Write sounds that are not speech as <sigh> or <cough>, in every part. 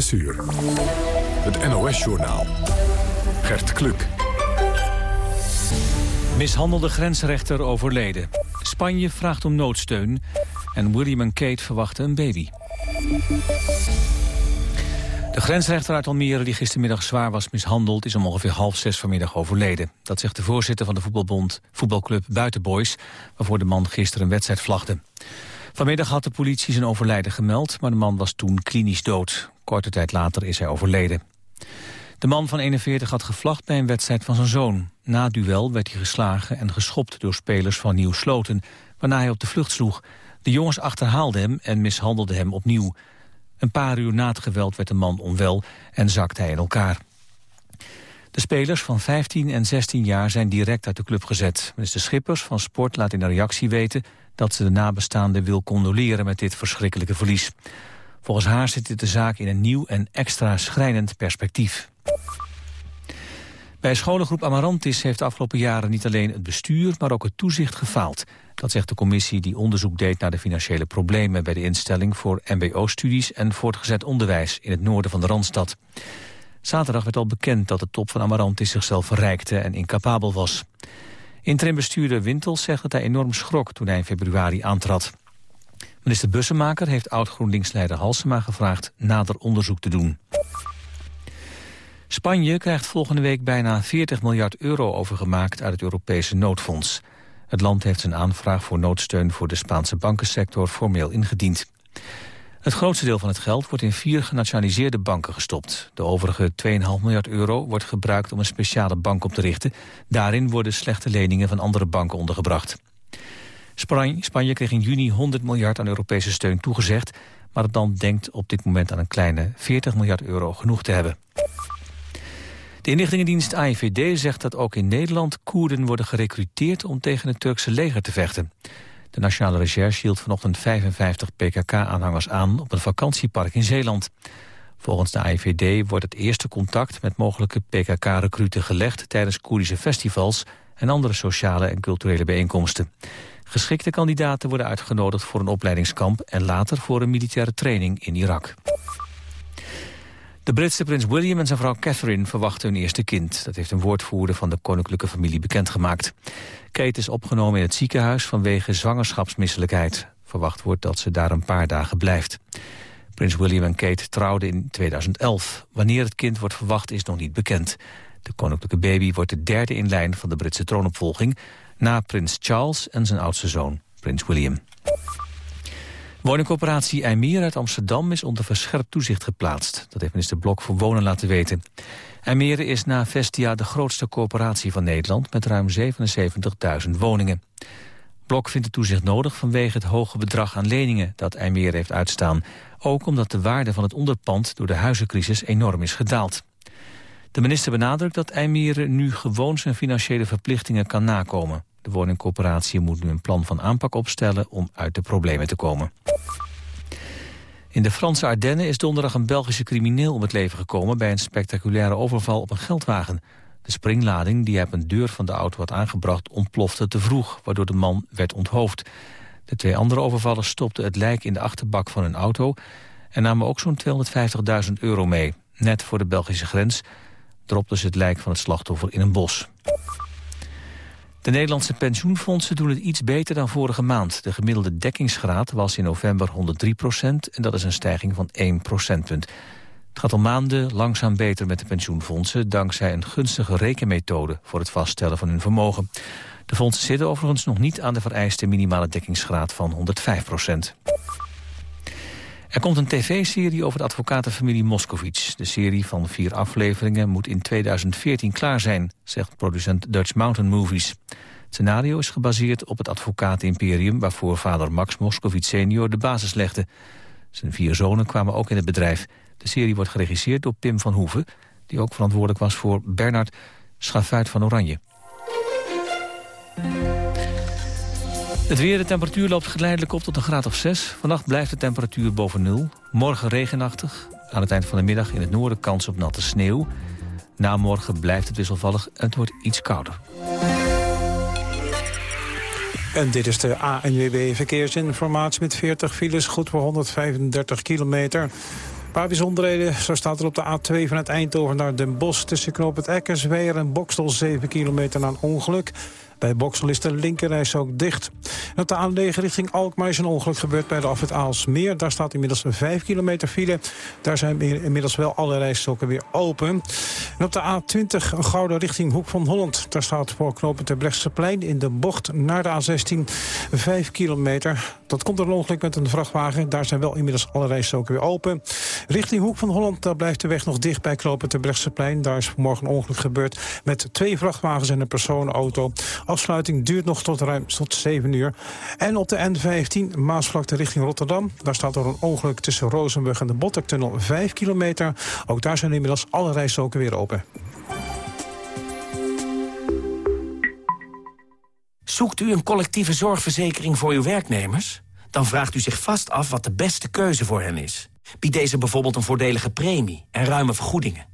6 uur. Het NOS-journaal. Gert Kluk. Mishandelde grensrechter overleden. Spanje vraagt om noodsteun. En William en Kate verwachten een baby. De grensrechter uit Almere, die gistermiddag zwaar was mishandeld... is om ongeveer half zes vanmiddag overleden. Dat zegt de voorzitter van de voetbalbond voetbalclub Buitenboys... waarvoor de man gisteren een wedstrijd vlagde. Vanmiddag had de politie zijn overlijden gemeld... maar de man was toen klinisch dood. Korte tijd later is hij overleden. De man van 41 had gevlacht bij een wedstrijd van zijn zoon. Na het duel werd hij geslagen en geschopt door spelers van Nieuw Sloten... waarna hij op de vlucht sloeg. De jongens achterhaalden hem en mishandelden hem opnieuw. Een paar uur na het geweld werd de man onwel en zakte hij in elkaar. De spelers van 15 en 16 jaar zijn direct uit de club gezet. Minister Schippers van Sport laat in een reactie weten... dat ze de nabestaanden wil condoleren met dit verschrikkelijke verlies. Volgens haar zit de zaak in een nieuw en extra schrijnend perspectief. Bij scholengroep Amarantis heeft de afgelopen jaren niet alleen het bestuur, maar ook het toezicht gefaald. Dat zegt de commissie die onderzoek deed naar de financiële problemen bij de instelling voor mbo-studies en voortgezet onderwijs in het noorden van de Randstad. Zaterdag werd al bekend dat de top van Amarantis zichzelf verrijkte en incapabel was. Interimbestuurder Wintels zegt dat hij enorm schrok toen hij in februari aantrad. Minister Bussemaker heeft oud-GroenLinks-leider Halsema gevraagd nader onderzoek te doen. Spanje krijgt volgende week bijna 40 miljard euro overgemaakt uit het Europese noodfonds. Het land heeft zijn aanvraag voor noodsteun voor de Spaanse bankensector formeel ingediend. Het grootste deel van het geld wordt in vier genationaliseerde banken gestopt. De overige 2,5 miljard euro wordt gebruikt om een speciale bank op te richten. Daarin worden slechte leningen van andere banken ondergebracht. Spanje kreeg in juni 100 miljard aan Europese steun toegezegd... maar het land denkt op dit moment aan een kleine 40 miljard euro genoeg te hebben. De inlichtingendienst AIVD zegt dat ook in Nederland Koerden worden gerecruiteerd om tegen het Turkse leger te vechten. De Nationale Recherche hield vanochtend 55 PKK-aanhangers aan op een vakantiepark in Zeeland. Volgens de AIVD wordt het eerste contact met mogelijke PKK-recruten gelegd tijdens Koerdische festivals en andere sociale en culturele bijeenkomsten. Geschikte kandidaten worden uitgenodigd voor een opleidingskamp en later voor een militaire training in Irak. De Britse prins William en zijn vrouw Catherine verwachten hun eerste kind. Dat heeft een woordvoerder van de koninklijke familie bekendgemaakt. Kate is opgenomen in het ziekenhuis vanwege zwangerschapsmisselijkheid. Verwacht wordt dat ze daar een paar dagen blijft. Prins William en Kate trouwden in 2011. Wanneer het kind wordt verwacht is nog niet bekend. De koninklijke baby wordt de derde in lijn van de Britse troonopvolging... na prins Charles en zijn oudste zoon, prins William. Woningcorporatie IJmeer uit Amsterdam is onder verscherpt toezicht geplaatst. Dat heeft minister Blok voor Wonen laten weten. IJmeer is na Vestia de grootste corporatie van Nederland... met ruim 77.000 woningen. Blok vindt het toezicht nodig vanwege het hoge bedrag aan leningen... dat IJmeer heeft uitstaan. Ook omdat de waarde van het onderpand door de huizencrisis enorm is gedaald. De minister benadrukt dat IJmeer nu gewoon zijn financiële verplichtingen kan nakomen. De woningcorporatie moet nu een plan van aanpak opstellen om uit de problemen te komen. In de Franse Ardennen is donderdag een Belgische crimineel om het leven gekomen... bij een spectaculaire overval op een geldwagen. De springlading die op een deur van de auto had aangebracht ontplofte te vroeg... waardoor de man werd onthoofd. De twee andere overvallers stopten het lijk in de achterbak van hun auto... en namen ook zo'n 250.000 euro mee. Net voor de Belgische grens dropten ze het lijk van het slachtoffer in een bos. De Nederlandse pensioenfondsen doen het iets beter dan vorige maand. De gemiddelde dekkingsgraad was in november 103 procent... en dat is een stijging van 1 procentpunt. Het gaat al maanden langzaam beter met de pensioenfondsen... dankzij een gunstige rekenmethode voor het vaststellen van hun vermogen. De fondsen zitten overigens nog niet aan de vereiste minimale dekkingsgraad van 105 procent. Er komt een tv-serie over de advocatenfamilie Moskovits. De serie van vier afleveringen moet in 2014 klaar zijn, zegt producent Dutch Mountain Movies. Het scenario is gebaseerd op het advocatenimperium... waarvoor vader Max Moskovits senior de basis legde. Zijn vier zonen kwamen ook in het bedrijf. De serie wordt geregisseerd door Pim van Hoeven... die ook verantwoordelijk was voor Bernard Schafuit van Oranje. Het weer, de temperatuur loopt geleidelijk op tot een graad of 6. Vannacht blijft de temperatuur boven nul. Morgen regenachtig. Aan het eind van de middag in het noorden kans op natte sneeuw. Na morgen blijft het wisselvallig en het wordt iets kouder. En dit is de ANWB Verkeersinformatie met 40 files, goed voor 135 kilometer. paar bijzonderheden. Zo staat er op de A2 vanuit Eindhoven naar Den Bosch... tussen knoop het Eckersweer en Bokstel 7 kilometer na een ongeluk. Bij Boksel is de linkerreis ook dicht. Op de A9 richting Alkmaar is een ongeluk gebeurd bij de afwit Aalsmeer. Daar staat inmiddels een 5 kilometer file. Daar zijn inmiddels wel alle rijstroken weer open. En op de A20 Gouden richting Hoek van Holland. Daar staat voor knopen plein in de bocht naar de A16 5 kilometer. Dat komt een ongeluk met een vrachtwagen. Daar zijn wel inmiddels alle rijstroken weer open. Richting Hoek van Holland daar blijft de weg nog dicht bij knopen plein. Daar is vanmorgen een ongeluk gebeurd met twee vrachtwagens en een personenauto. Afsluiting duurt nog tot ruim tot 7 uur. En op de N15 Maasvlakte richting Rotterdam. Daar staat er een ongeluk tussen Rozenburg en de Bottektunnel 5 kilometer. Ook daar zijn inmiddels alle rijstroken weer open. Zoekt u een collectieve zorgverzekering voor uw werknemers? Dan vraagt u zich vast af wat de beste keuze voor hen is. Biedt deze bijvoorbeeld een voordelige premie en ruime vergoedingen?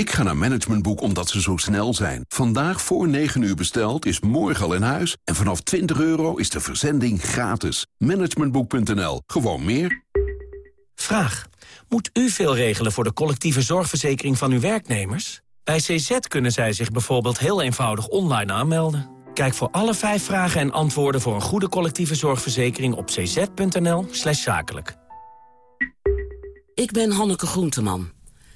Ik ga naar Managementboek omdat ze zo snel zijn. Vandaag voor 9 uur besteld is morgen al in huis. En vanaf 20 euro is de verzending gratis. Managementboek.nl. Gewoon meer. Vraag. Moet u veel regelen voor de collectieve zorgverzekering van uw werknemers? Bij CZ kunnen zij zich bijvoorbeeld heel eenvoudig online aanmelden. Kijk voor alle vijf vragen en antwoorden voor een goede collectieve zorgverzekering op cz.nl slash zakelijk. Ik ben Hanneke Groenteman.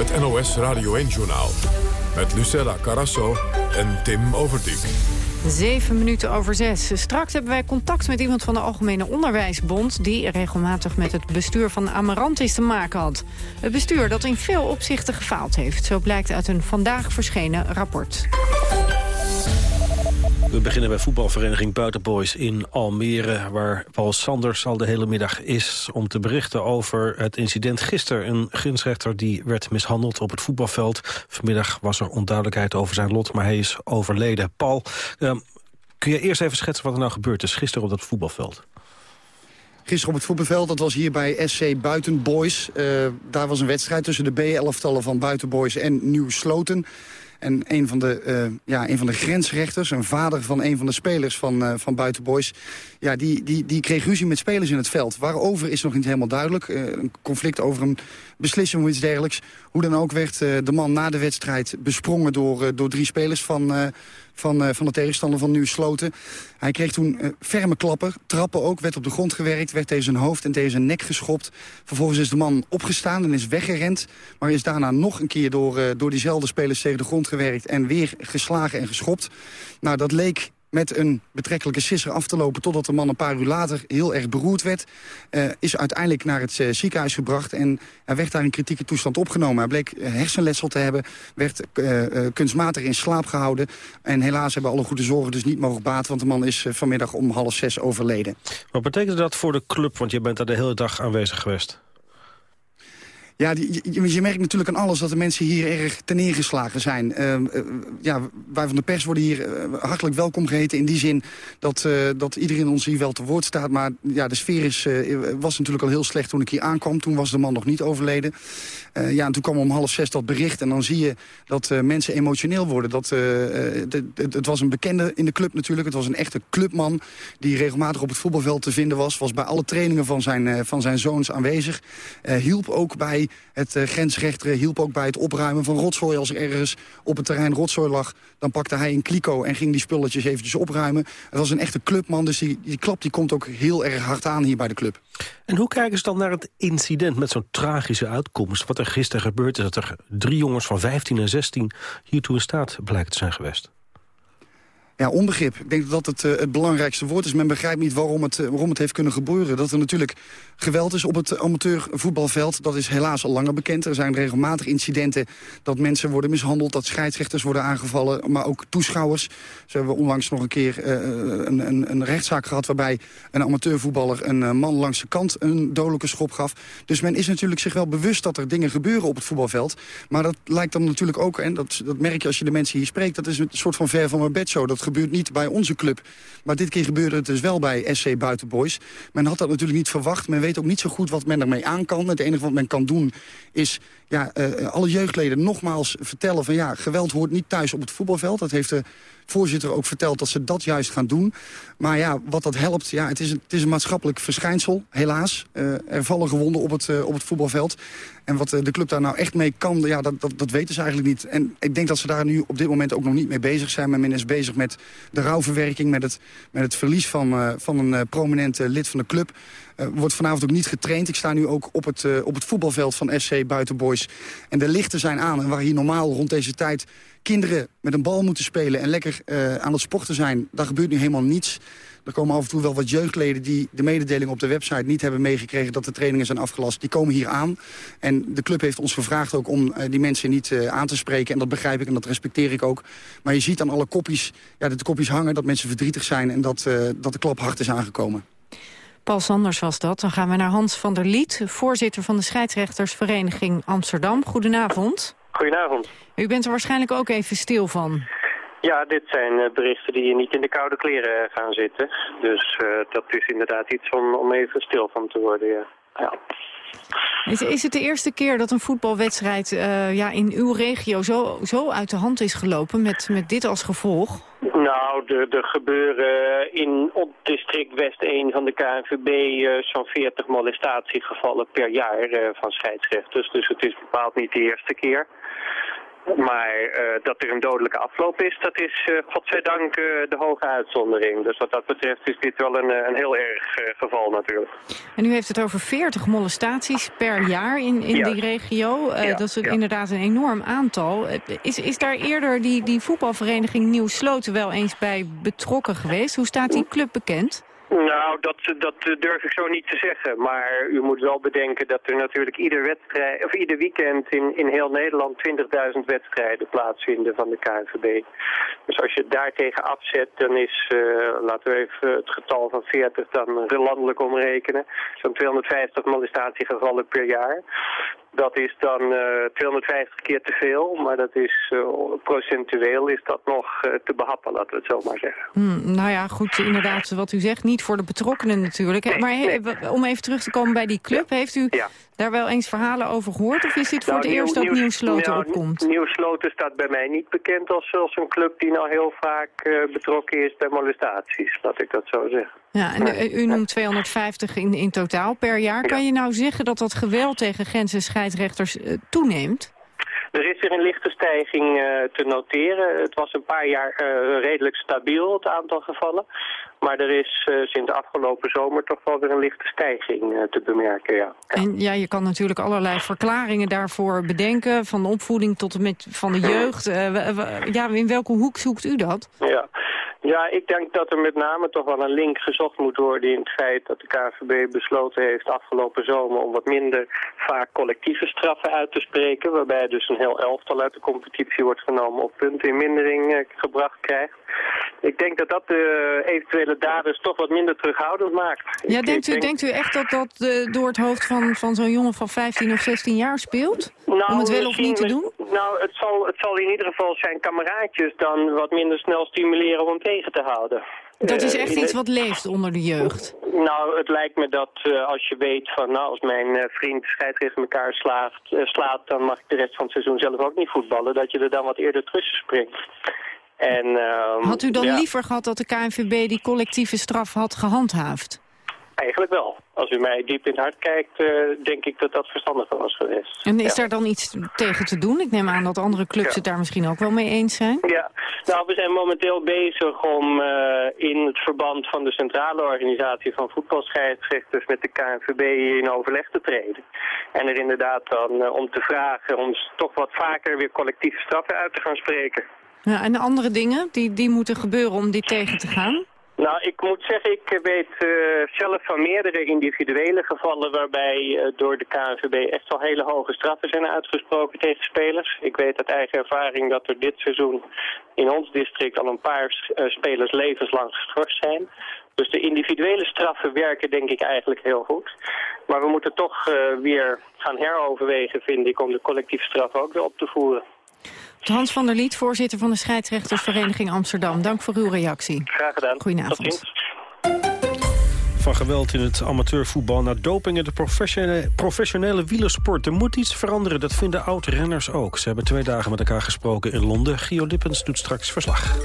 Het NOS Radio 1-journaal. Met Lucella Carasso en Tim Overdijk. Zeven minuten over zes. Straks hebben wij contact met iemand van de Algemene Onderwijsbond... die regelmatig met het bestuur van Amarantis te maken had. Het bestuur dat in veel opzichten gefaald heeft. Zo blijkt uit een vandaag verschenen rapport. We beginnen bij voetbalvereniging Buitenboys in Almere... waar Paul Sanders al de hele middag is om te berichten over het incident gisteren. Een grensrechter die werd mishandeld op het voetbalveld. Vanmiddag was er onduidelijkheid over zijn lot, maar hij is overleden. Paul, uh, kun je eerst even schetsen wat er nou gebeurd is gisteren op dat voetbalveld? Gisteren op het voetbalveld, dat was hier bij SC Buitenboys. Uh, daar was een wedstrijd tussen de B-elftallen van Buitenboys en Nieuw Sloten. En een van de, uh, ja, een van de grensrechters, een vader van een van de spelers van, uh, van Buitenboys... Ja, die, die, die kreeg ruzie met spelers in het veld. Waarover is nog niet helemaal duidelijk. Uh, een conflict over een beslissing of iets dergelijks. Hoe dan ook werd de man na de wedstrijd besprongen door, door drie spelers van van, uh, van de tegenstander van Nu Sloten. Hij kreeg toen uh, ferme klappen, trappen ook, werd op de grond gewerkt... werd tegen zijn hoofd en tegen zijn nek geschopt. Vervolgens is de man opgestaan en is weggerend... maar is daarna nog een keer door, uh, door diezelfde spelers tegen de grond gewerkt... en weer geslagen en geschopt. Nou, dat leek met een betrekkelijke sisser af te lopen... totdat de man een paar uur later heel erg beroerd werd. Uh, is uiteindelijk naar het uh, ziekenhuis gebracht en hij werd daar in kritieke toestand opgenomen. Hij bleek uh, hersenletsel te hebben, werd kunstmatig in slaap gehouden. En helaas hebben alle goede zorgen dus niet mogen baten... want de man is vanmiddag om half zes overleden. Wat betekent dat voor de club? Want je bent daar de hele dag aanwezig geweest. Ja, je, je, merkt natuurlijk aan alles dat de mensen hier erg ten neergeslagen zijn. Uh, uh, ja, wij van de pers worden hier uh, hartelijk welkom geheten in die zin dat, dat iedereen ons hier wel te woord staat. Maar ja, de sfeer is, was natuurlijk al heel slecht toen ik hier aankwam. Toen was de man nog niet overleden. ja, en toen kwam om half zes dat bericht en dan zie je dat mensen emotioneel worden. Dat, het was een bekende in de club natuurlijk. Het was een echte clubman die regelmatig op het voetbalveld te vinden was. Was bij alle trainingen van zijn, van zijn zoons aanwezig. hielp ook bij Het uh, grensrechter hielp ook bij het opruimen van rotzooi. Als er ergens op het terrein rotzooi lag, dan pakte hij een kliko... en ging die spulletjes eventjes opruimen. Het was een echte clubman, dus die, die klap die komt ook heel erg hard aan hier bij de club. En hoe kijken ze dan naar het incident met zo'n tragische uitkomst? Wat er gisteren gebeurd is, dat er drie jongens van 15 en 16 hiertoe in staat blijken te zijn geweest? Ja, onbegrip. Ik denk dat het, uh, het belangrijkste woord is. Men begrijpt niet waarom het, uh, waarom het heeft kunnen gebeuren. Dat er natuurlijk geweld is op het amateurvoetbalveld. Dat is helaas al langer bekend. Er zijn regelmatig incidenten dat mensen worden mishandeld... dat scheidsrechters worden aangevallen, maar ook toeschouwers. Ze hebben onlangs nog een keer uh, een, een, een, rechtszaak gehad... waarbij een amateurvoetballer een man langs de kant een dodelijke schop gaf. Dus men is natuurlijk zich wel bewust dat er dingen gebeuren op het voetbalveld. Maar dat lijkt dan natuurlijk ook, en dat, dat merk je als je de mensen hier spreekt... dat is een soort van ver van mijn bedshow. Dat gebeurt niet bij onze club. Maar dit keer gebeurde het dus wel bij SC Buitenboys. Men had dat natuurlijk niet verwacht. Men weet ook niet zo goed wat men ermee aan kan. Het enige wat men kan doen is ja, uh, alle jeugdleden nogmaals vertellen van ja, geweld hoort niet thuis op het voetbalveld. Dat heeft de voorzitter ook verteld dat ze dat juist gaan doen. Maar ja, wat dat helpt, ja, het, is een, het is een maatschappelijk verschijnsel, helaas. Uh, er vallen gewonden op het, uh, op het voetbalveld. En wat de club daar nou echt mee kan, ja, dat, dat, dat weten ze eigenlijk niet. En ik denk dat ze daar nu op dit moment ook nog niet mee bezig zijn. Men is bezig met de rouwverwerking, met het, met het verlies van, van een prominente lid van de club. Uh, wordt vanavond ook niet getraind. Ik sta nu ook op het, uh, op het voetbalveld van SC Buitenboys. En de lichten zijn aan. En waar hier normaal rond deze tijd kinderen met een bal moeten spelen... en lekker uh, aan het sporten zijn, daar gebeurt nu helemaal niets. Er komen af en toe wel wat jeugdleden die de mededeling op de website niet hebben meegekregen dat de trainingen zijn afgelast. Die komen hier aan. En de club heeft ons gevraagd ook om die mensen niet aan te spreken. En dat begrijp ik en dat respecteer ik ook. Maar je ziet aan alle kopjes, ja, dat de kopjes hangen, dat mensen verdrietig zijn en dat, dat de klap hard is aangekomen. Paul Sanders was dat. Dan gaan we naar Hans van der Liet, voorzitter van de scheidsrechtersvereniging Amsterdam. Goedenavond. Goedenavond. U bent er waarschijnlijk ook even stil van. Ja, dit zijn berichten die je niet in de koude kleren gaan zitten. Dus uh, dat is inderdaad iets om, om even stil van te worden, ja. ja. Is, is het de eerste keer dat een voetbalwedstrijd uh, ja, in uw regio zo, zo uit de hand is gelopen met, met dit als gevolg? Nou, er, gebeuren in op district West 1 van de KNVB uh, zo'n 40 molestatiegevallen per jaar uh, van scheidsrechters. Dus het is bepaald niet de eerste keer. Maar uh, dat er een dodelijke afloop is, dat is uh, godzijdank uh, de hoge uitzondering. Dus wat dat betreft is dit wel een, een heel erg geval natuurlijk. En u heeft het over 40 molestaties per jaar in, in ja. die regio. Ja, dat is ja. inderdaad een enorm aantal. Is, is daar eerder die, die voetbalvereniging Nieuw Sloten wel eens bij betrokken geweest? Hoe staat die club bekend? Nou, dat, dat durf ik zo niet te zeggen. Maar u moet wel bedenken dat er natuurlijk ieder, wedstrijd, of ieder weekend in, in heel Nederland 20.000 wedstrijden plaatsvinden van de KNVB. Dus als je het daartegen afzet, dan is, uh, laten we even het getal van 40 dan landelijk omrekenen. Zo'n 250 molestatiegevallen per jaar. Dat is dan uh, 250 keer te veel, maar dat is uh, procentueel is dat nog te behappen, laten we het zo maar zeggen. Hmm, nou ja, goed, inderdaad, wat u zegt, niet voor de betrokkenen natuurlijk. Nee, maar nee. om even terug te komen bij die club, ja. heeft u ja. daar wel eens verhalen over gehoord? Of is dit voor nou, het eerst dat Nieuwsloten nou, opkomt? Nieuwsloten staat bij mij niet bekend als, als een club die nou heel vaak uh, betrokken is bij molestaties, laat ik dat zo zeggen. Ja, en nee. u noemt 250 in, in totaal per jaar. Kan je nou zeggen dat dat geweld tegen grenzen scheidsrechters uh, toeneemt? Er is weer een lichte stijging uh, te noteren. Het was een paar jaar uh, redelijk stabiel, het aantal gevallen. Maar er is uh, sinds de afgelopen zomer toch wel weer een lichte stijging te bemerken, ja. En ja, je kan natuurlijk allerlei verklaringen daarvoor bedenken. Van de opvoeding tot en met van de jeugd. ja, in welke hoek zoekt u dat? Ja. Ja, ik denk dat er met name toch wel een link gezocht moet worden in het feit dat de KVB besloten heeft afgelopen zomer om wat minder vaak collectieve straffen uit te spreken. Waarbij dus een heel elftal uit de competitie wordt genomen op punten in mindering eh, gebracht krijgt. Ik denk dat dat de eventuele daders toch wat minder terughoudend maakt. Ja, denkt u, denk... denkt u echt dat dat uh, door het hoofd van, van zo'n jongen van 15 of 16 jaar speelt? Nou, om het wel of niet te doen? Nou, het zal, het zal in ieder geval zijn kameraadjes dan wat minder snel stimuleren om tegen te houden. Dat is echt uh, iets wat leeft onder de jeugd? Nou, het lijkt me dat uh, als je weet van, nou, als mijn uh, vriend scheidsrechter elkaar slaat, slaat, dan mag ik de rest van het seizoen zelf ook niet voetballen, dat je er dan wat eerder tussen springt. En, um, had u dan ja. liever gehad dat de KNVB die collectieve straf had gehandhaafd? Eigenlijk wel. als u mij diep in het hart kijkt, eh, denk ik dat dat verstandiger was geweest. En is daar dan iets tegen te doen? Ik neem aan dat andere clubs het daar misschien ook wel mee eens zijn. Ja, nou we zijn momenteel bezig om uh, in het verband van de centrale organisatie van voetbalscheidsrechters met de KNVB in overleg te treden. En er inderdaad dan uh, om te vragen om toch wat vaker weer collectieve straffen uit te gaan spreken. Ja, en de andere dingen die, die moeten gebeuren om dit tegen te gaan? Nou, ik moet zeggen, ik weet uh, zelf van meerdere individuele gevallen waarbij uh, door de KNVB echt wel hele hoge straffen zijn uitgesproken tegen spelers. Ik weet uit eigen ervaring dat er dit seizoen in ons district al een paar uh, spelers levenslang geschorst zijn. Dus de individuele straffen werken denk ik eigenlijk heel goed. Maar we moeten toch weer gaan heroverwegen, vind ik, om de collectieve straffen ook weer op te voeren. Hans van der Liet, voorzitter van de scheidsrechtersvereniging Amsterdam. Dank voor uw reactie. Graag gedaan. Goedenavond. Van geweld in het amateurvoetbal naar doping in de professionele, professionele wielersport. Er moet iets veranderen, dat vinden oud-renners ook. Ze hebben twee dagen met elkaar gesproken in Londen. Gio Lippens doet straks verslag.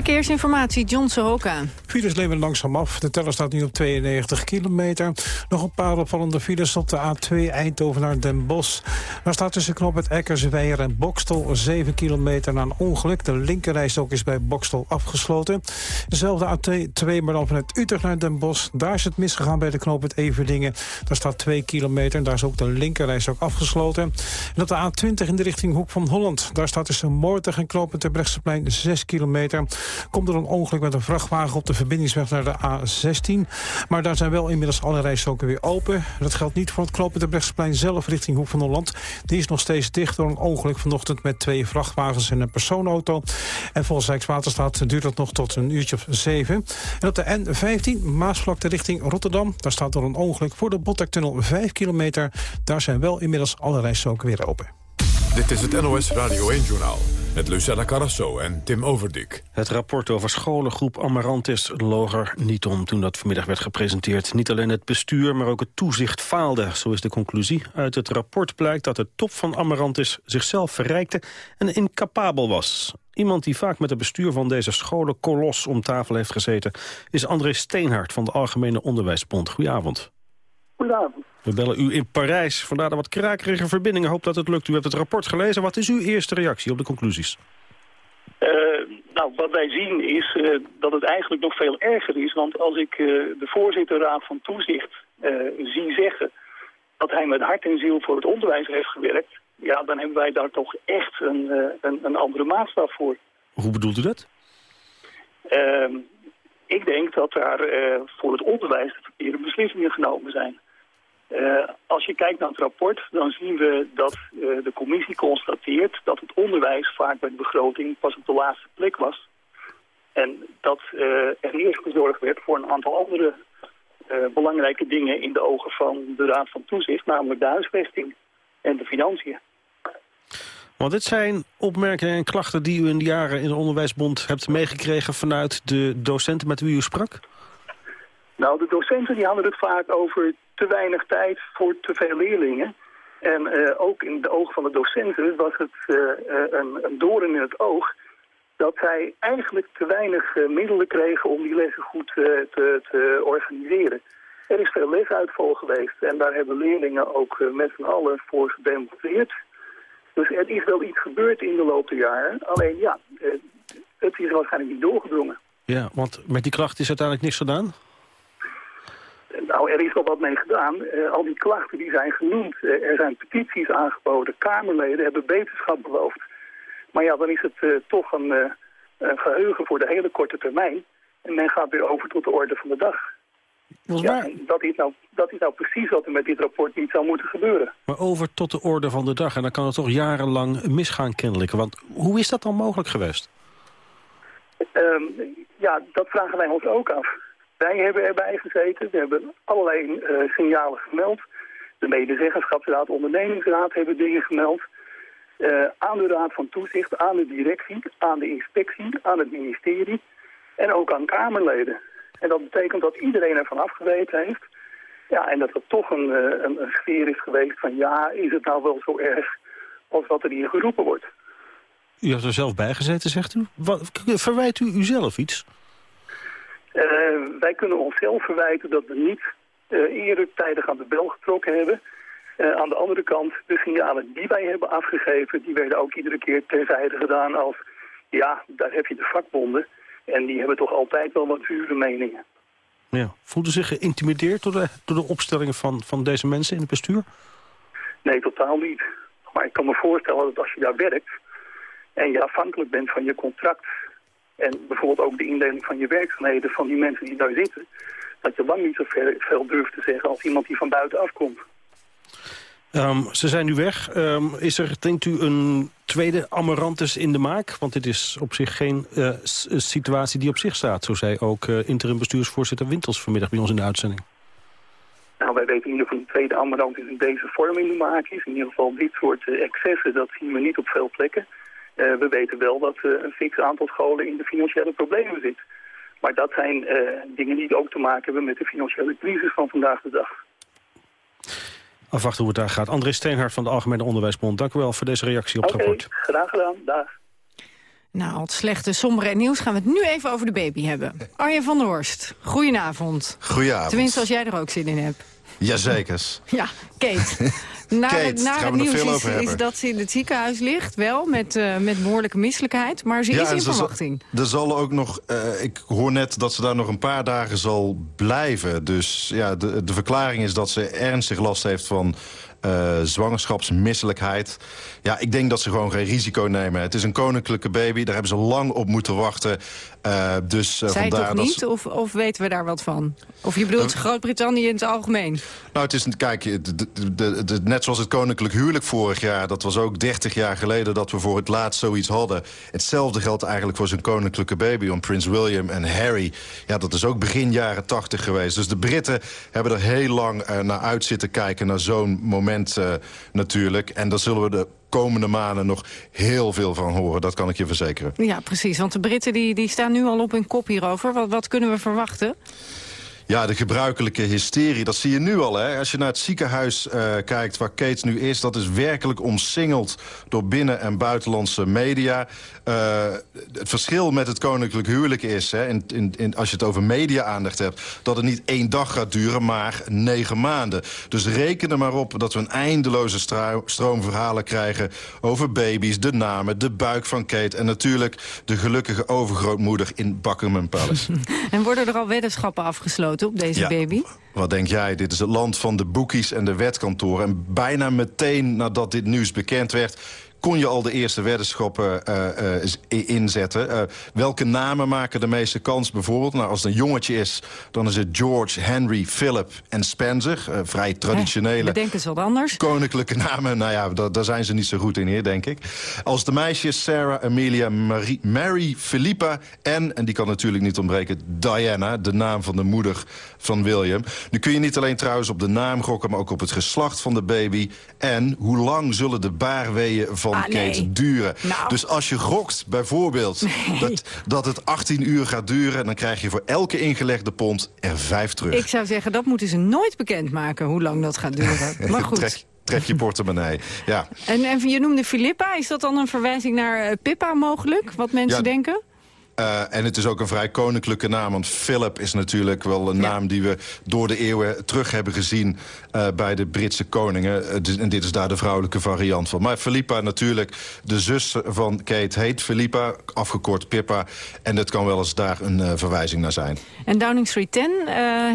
Verkeersinformatie, John Sohoka. Files leveren langzaam af. De teller staat nu op 92 kilometer. Nog een paar opvallende files op de A2 Eindhoven naar Den Bosch. Daar staat tussen knop het Eckersweijer en Bokstel 7 kilometer na een ongeluk. De linkerrijstok is bij Bokstel afgesloten. Dezelfde A2, maar dan vanuit Utrecht naar Den Bosch. Daar is het misgegaan bij de knoop het Everdingen. Daar staat 2 kilometer daar is ook de linkerrijstok afgesloten. En op de A20 in de richting Hoek van Holland. Daar staat tussen Moortig en knoop het Terbrechtseplein 6 kilometer komt er een ongeluk met een vrachtwagen op de verbindingsweg naar de A16. Maar daar zijn wel inmiddels alle rijstroken weer open. Dat geldt niet voor het knooppunt Brechtseplein zelf richting Hoek van Holland. Die is nog steeds dicht door een ongeluk vanochtend met twee vrachtwagens en een persoonauto. En volgens Rijkswaterstaat duurt dat nog tot een uurtje of zeven. En op de N15 Maasvlakte richting Rotterdam. Daar staat door een ongeluk voor de Botlektunnel 5 kilometer. Daar zijn wel inmiddels alle rijstroken weer open. Dit is het NOS Radio 1-journaal met Lucella Carrasso en Tim Overdik. Het rapport over scholengroep Amarantis loog er niet om toen dat vanmiddag werd gepresenteerd. Niet alleen het bestuur, maar ook het toezicht faalde. Zo is de conclusie. Uit het rapport blijkt dat de top van Amarantis zichzelf verrijkte en incapabel was. Iemand die vaak met het bestuur van deze scholen kolos om tafel heeft gezeten... is André Steenhart van de Algemene Onderwijsbond. Goedenavond. Goedenavond. We bellen u in Parijs, vandaar de wat krakerige verbindingen. Hoop dat het lukt. U hebt het rapport gelezen. Wat is uw eerste reactie op de conclusies? Uh, nou, wat wij zien is uh, dat het eigenlijk nog veel erger is. Want als ik uh, de voorzitterraad van toezicht zie zeggen... dat hij met hart en ziel voor het onderwijs heeft gewerkt... ja, dan hebben wij daar toch echt een, een, een andere maatstaf voor. Hoe bedoelt u dat? Ehm, ik denk dat daar voor het onderwijs de verkeerde beslissingen genomen zijn. Uh, als je kijkt naar het rapport, dan zien we dat uh, de commissie constateert dat het onderwijs vaak bij de begroting pas op de laatste plek was. En dat uh, er eerst gezorgd werd voor een aantal andere belangrijke dingen in de ogen van de Raad van Toezicht, namelijk de huisvesting en de financiën. Want dit zijn opmerkingen en klachten die u in de jaren in de Onderwijsbond hebt meegekregen vanuit de docenten met wie u sprak? Nou, de docenten die hadden het vaak over te weinig tijd voor te veel leerlingen. En uh, ook in de ogen van de docenten was het uh, een, een doorn in het oog dat zij eigenlijk te weinig middelen kregen om die lessen goed te, te, organiseren. Er is veel lesuitval geweest en daar hebben leerlingen ook met z'n allen voor gedemonstreerd. Dus er is wel iets gebeurd in de loop der jaren. Alleen ja, het is waarschijnlijk niet doorgedrongen. Ja, want met die klacht is uiteindelijk niks gedaan? Nou, er is wel wat mee gedaan. Uh, al die klachten die zijn genoemd. Uh, er zijn petities aangeboden. Kamerleden hebben beterschap beloofd. Maar ja, dan is het uh, toch een, een, geheugen voor de hele korte termijn. En men gaat weer over tot de orde van de dag. Ja, dat, is nou, dat is nou precies wat er met dit rapport niet zou moeten gebeuren. Maar over tot de orde van de dag. En dan kan het toch jarenlang misgaan kennelijk. Want hoe is dat dan mogelijk geweest? Ehm, ja, dat vragen wij ons ook af. Wij hebben erbij gezeten. We hebben allerlei uh, signalen gemeld. De medezeggenschapsraad, ondernemingsraad hebben dingen gemeld. Uh, aan de raad van toezicht, aan de directie, aan de inspectie, aan het ministerie en ook aan Kamerleden. En dat betekent dat iedereen ervan afgeweten heeft. Ja, en dat er toch een, uh, een, een sfeer is geweest van ja, is het nou wel zo erg als wat er hier geroepen wordt. U heeft er zelf bij gezeten, zegt u. Wat, verwijt u uzelf iets? Wij kunnen onszelf verwijten dat we niet eerder tijdig aan de bel getrokken hebben. aan de andere kant, de signalen die wij hebben afgegeven... die werden ook iedere keer terzijde gedaan als... ja, daar heb je de vakbonden... en die hebben toch altijd wel wat zure meningen. Ja. Voelt u zich geïntimideerd door de, door de opstellingen van, van deze mensen in het bestuur? Nee, totaal niet. Maar ik kan me voorstellen dat als je daar werkt en je afhankelijk bent van je contract en bijvoorbeeld ook de indeling van je werkzaamheden van die mensen die daar zitten, dat je lang niet zo veel durft te zeggen als iemand die van buiten afkomt. Um, ze zijn nu weg. Um, is er, denkt u, een tweede Amarantus in de maak? Want dit is op zich geen uh, situatie die op zich staat. Zo zei ook uh, interim bestuursvoorzitter Wintels vanmiddag bij ons in de uitzending. Nou, wij weten in ieder geval een tweede Amarantus in deze vorm in de maak is. In ieder geval dit soort uh, excessen, dat zien we niet op veel plekken. We weten wel dat een fix aantal scholen in de financiële problemen zit. Maar dat zijn dingen die ook te maken hebben met de financiële crisis van vandaag de dag. Afwachten hoe het daar gaat. André Steenhart van de Algemene Onderwijsbond, dank u wel voor deze reactie op het rapport. graag gedaan. Dag. Nou, het slechte, sombere nieuws gaan we het nu even over de baby hebben. Arjen van der Horst, goedenavond. Goedenavond. Tenminste, als jij er ook zin in hebt. Jazeker. <laughs> Ja, Kate. <laughs> Naar, Kate, naar het nieuws is, is, dat ze in het ziekenhuis ligt. Wel, met, uh, met behoorlijke misselijkheid. Maar ze is in verwachting. Er zal ook nog... Uh, ik hoor net dat ze daar nog een paar dagen zal blijven. Dus ja, de, de verklaring is dat ze ernstig last heeft van uh, zwangerschapsmisselijkheid. Ja, ik denk dat ze gewoon geen risico nemen. Het is een koninklijke baby, daar hebben ze lang op moeten wachten. Uh, dus, uh, Zij toch niet, of, of weten we daar wat van? Of je bedoelt Groot-Brittannië in het algemeen? Nou, het is, kijk, de, de, de, net zoals het koninklijk huwelijk vorig jaar... dat was ook 30 jaar geleden dat we voor het laatst zoiets hadden. Hetzelfde geldt eigenlijk voor zijn koninklijke baby... om Prins William en Harry. Ja, dat is ook begin jaren 80 geweest. Dus de Britten hebben er heel lang uh, naar uit zitten kijken... naar zo'n moment uh, natuurlijk. En daar zullen we de komende maanden nog heel veel van horen. Dat kan ik je verzekeren. Ja, precies. Want de Britten die, die staan nu al op hun kop hierover. Wat, wat kunnen we verwachten? Ja, de gebruikelijke hysterie, dat zie je nu al. Hè? Als je naar het ziekenhuis uh, kijkt waar Kate nu is... dat is werkelijk omsingeld door binnen- en buitenlandse media. Uh, het verschil met het koninklijk huwelijk is... Hè, in, in, als je het over media-aandacht hebt... dat het niet één dag gaat duren, maar negen maanden. Dus reken er maar op dat we een eindeloze stroom verhalen krijgen... over baby's, de namen, de buik van Kate... en natuurlijk de gelukkige overgrootmoeder in Buckingham Palace. <laughs> en worden er al weddenschappen afgesloten? Op deze baby? Wat denk jij? Dit is het land van de boekies en de wetkantoren. En bijna meteen nadat dit nieuws bekend werd kon je al de eerste weddenschappen uh, uh, inzetten. Uh, welke namen maken de meeste kans bijvoorbeeld? Nou, als het een jongetje is, dan is het George, Henry, Philip en Spencer. vrij traditionele... We denken ze wat anders. Koninklijke namen, nou ja, daar zijn ze niet zo goed in hier, denk ik. Als de meisjes Sarah, Amelia, Marie, Mary, Philippa en, en die kan natuurlijk niet ontbreken, Diana, de naam van de moeder van William. Nu kun je niet alleen trouwens op de naam gokken, maar ook op het geslacht van de baby. En hoe lang zullen de baarweeën van ah, duren. Nou. Dus als je gokt bijvoorbeeld <laughs> dat, dat het 18 uur gaat duren... dan krijg je voor elke ingelegde pond er vijf terug. Ik zou zeggen, dat moeten ze nooit bekendmaken hoe lang dat gaat duren. <laughs> Maar goed. Trek, je portemonnee, ja. En, en je noemde Filippa, is dat dan een verwijzing naar uh, Pippa mogelijk? Wat mensen denken? Uh, en het is ook een vrij koninklijke naam. Want Philip is natuurlijk wel een naam die we door de eeuwen terug hebben gezien... Uh, bij de Britse koningen. Uh, en dit is daar de vrouwelijke variant van. Maar Philippa natuurlijk, de zus van Kate heet Philippa, afgekort Pippa. En dat kan wel eens daar een verwijzing naar zijn. En Downing Street 10,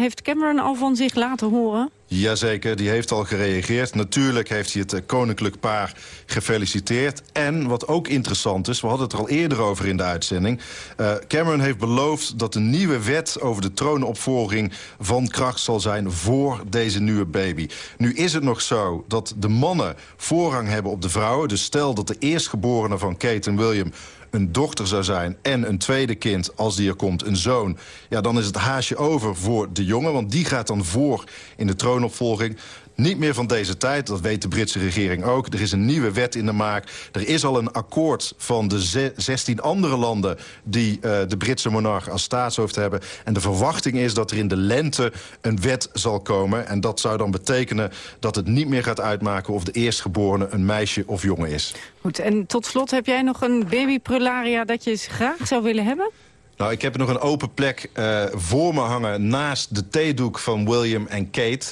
heeft Cameron al van zich laten horen? Jazeker, die heeft al gereageerd. Natuurlijk heeft hij het eh, koninklijk paar gefeliciteerd. En wat ook interessant is, we hadden het er al eerder over in de uitzending... Uh, Cameron heeft beloofd dat de nieuwe wet over de troonopvolging van kracht zal zijn voor deze nieuwe baby. Nu is het nog zo dat de mannen voorrang hebben op de vrouwen. Dus stel dat de eerstgeborene van Kate en William een dochter zou zijn en een tweede kind, als die er komt, een zoon... ja, dan is het haasje over voor de jongen, want die gaat dan voor in de troonopvolging. Niet meer van deze tijd, dat weet de Britse regering ook. Er is een nieuwe wet in de maak. Er is al een akkoord van de 16 andere landen... die uh, de Britse monarch als staatshoofd hebben. En de verwachting is dat er in de lente een wet zal komen. En dat zou dan betekenen dat het niet meer gaat uitmaken... of de eerstgeborene een meisje of jongen is. Goed, en tot slot heb jij nog een baby prularia dat je graag zou willen hebben? Nou, ik heb nog een open plek uh, voor me hangen naast de theedoek van William en Kate.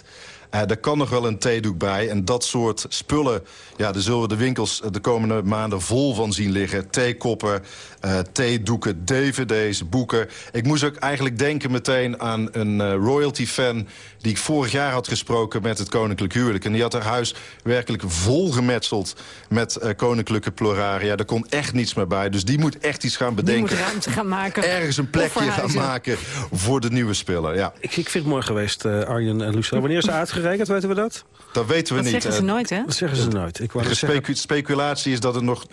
Uh, daar kan nog wel een theedoek bij. En dat soort spullen, ja, daar zullen we de winkels de komende maanden vol van zien liggen. Theekoppen, uh, theedoeken, dvd's, boeken. Ik moest ook eigenlijk denken meteen aan een uh, royalty-fan... die ik vorig jaar had gesproken met het Koninklijk Huwelijk. En die had haar huis werkelijk volgemetseld met uh, koninklijke pluraria. Er kon echt niets meer bij, dus die moet echt iets gaan bedenken. Die moet ruimte gaan maken. Ergens een plekje gaan maken voor de nieuwe spullen, ja. Ik, ik vind het mooi geweest, Arjen en Lucella. Wanneer is ze <laughs> weten we dat? Dat weten we dat niet. zeggen ze nooit, hè? Dat zeggen ze nooit. Ik de specu speculatie is dat het nog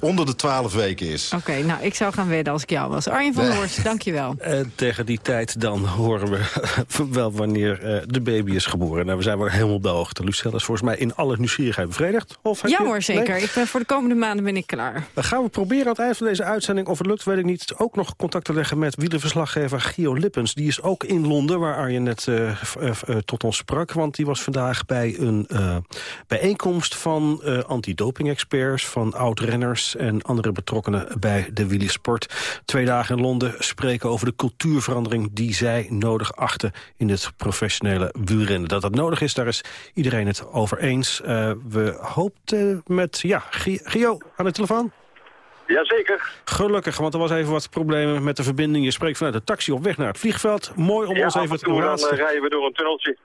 onder de twaalf weken is. Oké, okay, nou, ik zou gaan wedden als ik jou was. Arjen van der Horst, dankjewel. <laughs> En tegen die tijd dan horen we <laughs> wel wanneer uh, de baby is geboren. Nou, we zijn wel helemaal op de hoogte. Lucella is volgens mij in alle nieuwsgierigheid bevredigd. Of ja hoor, zeker. Nee? Ik ben, voor de komende maanden ben ik klaar. Dan gaan we proberen aan het eind van deze uitzending, of het lukt, weet ik niet... ook nog contact te leggen met wielerverslaggever Gio Lippens. Die is ook in Londen, waar Arjen net uh, uh, tot ons sprak. Want die was vandaag bij een bijeenkomst van antidoping-experts... van oud-renners en andere betrokkenen bij de wielersport. Twee dagen in Londen spreken over de cultuurverandering... die zij nodig achten in het professionele wielrennen. Dat dat nodig is, daar is iedereen het over eens. Uh, we hoopten met, ja, Gio aan de telefoon. Jazeker. Gelukkig, want er was even wat problemen met de verbinding. Je spreekt vanuit de taxi op weg naar het vliegveld. Mooi om ja, ons even te laatste... dan rijden we door een tunneltje.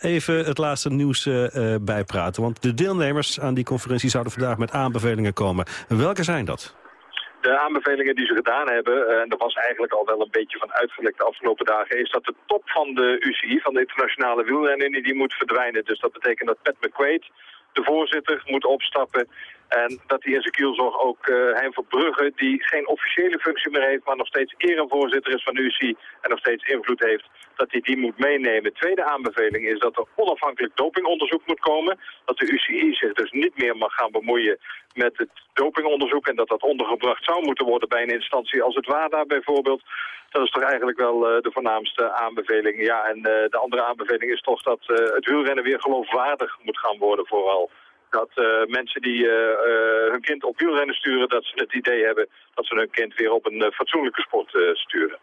Even het laatste nieuws uh, bijpraten. Want de deelnemers aan die conferentie zouden vandaag met aanbevelingen komen. Welke zijn dat? De aanbevelingen die ze gedaan hebben, en dat was eigenlijk al wel een beetje van uitgelekt de afgelopen dagen, is dat de top van de UCI, van de internationale wielrennen, die moet verdwijnen. Dus dat betekent dat Pat McQuaid, de voorzitter, moet opstappen. En dat hij in zijn kielzorg ook uh, Hein Verbrugge, die geen officiële functie meer heeft, maar nog steeds erevoorzitter is van de UCI en nog steeds invloed heeft, dat hij die moet meenemen. Tweede aanbeveling is dat er onafhankelijk dopingonderzoek moet komen. Dat de UCI zich dus niet meer mag gaan bemoeien met het dopingonderzoek en dat dat ondergebracht zou moeten worden bij een instantie als het WADA bijvoorbeeld. Dat is toch eigenlijk wel uh, de voornaamste aanbeveling. Ja, en uh, de andere aanbeveling is toch dat het wielrennen weer geloofwaardig moet gaan worden vooral dat uh, mensen die uh, uh, hun kind op wielrennen sturen... dat ze het idee hebben dat ze hun kind weer op een fatsoenlijke sport sturen.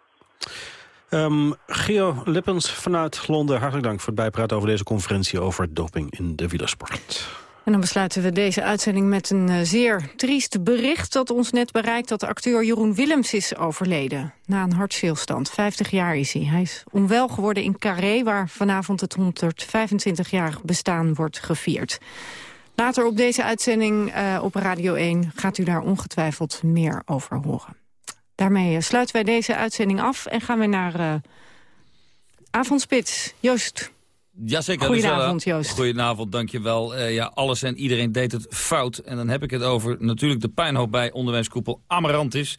Um, Geo Lippens vanuit Londen, hartelijk dank voor het bijpraten over deze conferentie over doping in de wielersport. En dan besluiten we deze uitzending met een zeer triest bericht dat ons net bereikt dat de acteur Jeroen Willems is overleden. Na een hartstilstand. 50 jaar is hij. Hij is onwel geworden in Carré, waar vanavond het 125-jarig bestaan wordt gevierd. Later op deze uitzending uh, op Radio 1 gaat u daar ongetwijfeld meer over horen. Daarmee uh, sluiten wij deze uitzending af en gaan we naar uh, Avondspits. Joost. Jazeker. Goedenavond, Joost. Goedenavond, dankjewel. Uh, ja, alles en iedereen deed het fout. En dan heb ik het over natuurlijk de puinhoop bij onderwijskoepel Amarantis.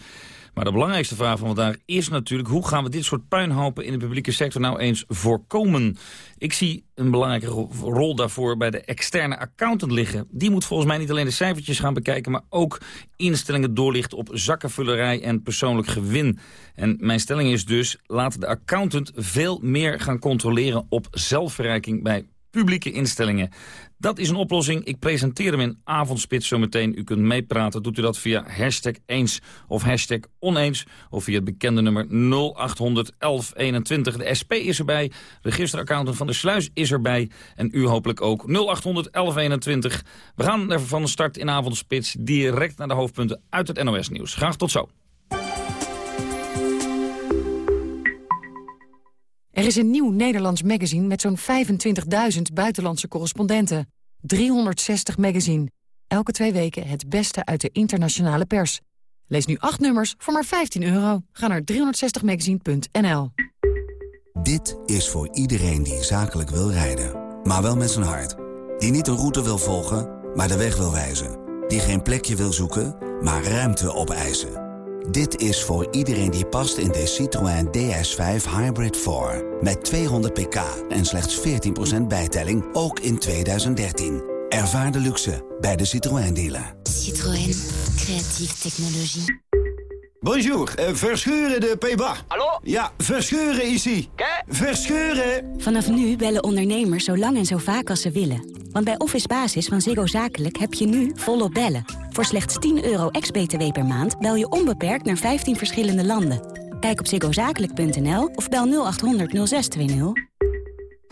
Maar de belangrijkste vraag van vandaag is natuurlijk... hoe gaan we dit soort puinhopen in de publieke sector nou eens voorkomen? Ik zie een belangrijke rol daarvoor bij de externe accountant liggen. Die moet volgens mij niet alleen de cijfertjes gaan bekijken... maar ook instellingen doorlichten op zakkenvullerij en persoonlijk gewin. En mijn stelling is dus, laat de accountant veel meer gaan controleren... op zelfverrijking bij publieke instellingen. Dat is een oplossing. Ik presenteer hem in Avondspits zometeen. U kunt meepraten. Doet u dat via hashtag eens of hashtag oneens. Of via het bekende nummer 0800 1121. De SP is erbij. Registeraccountant van de Sluis is erbij. En u hopelijk ook 0800 1121. We gaan er van de start in Avondspits direct naar de hoofdpunten uit het NOS-nieuws. Graag tot zo. Er is een nieuw Nederlands magazine met zo'n 25.000 buitenlandse correspondenten. 360 magazine. Elke twee weken het beste uit de internationale pers. Lees nu acht nummers voor maar 15 euro. Ga naar 360magazine.nl Dit is voor iedereen die zakelijk wil rijden. Maar wel met zijn hart. Die niet een route wil volgen, maar de weg wil wijzen. Die geen plekje wil zoeken, maar ruimte opeisen. Dit is voor iedereen die past in de Citroën DS5 Hybrid 4. Met 200 pk en slechts 14% bijtelling, ook in 2013. Ervaar de luxe bij de Citroën dealer. Citroën, creatieve technologie. Bonjour, uh, verscheuren de Peba. Hallo? Ja, verscheuren ici. Què? Verscheuren! Vanaf nu bellen ondernemers zo lang en zo vaak als ze willen. Want bij Office Basis van Ziggo Zakelijk heb je nu volop bellen. Voor slechts 10 euro ex-BTW per maand bel je onbeperkt naar 15 verschillende landen. Kijk op ziggozakelijk.nl of bel 0800 0620.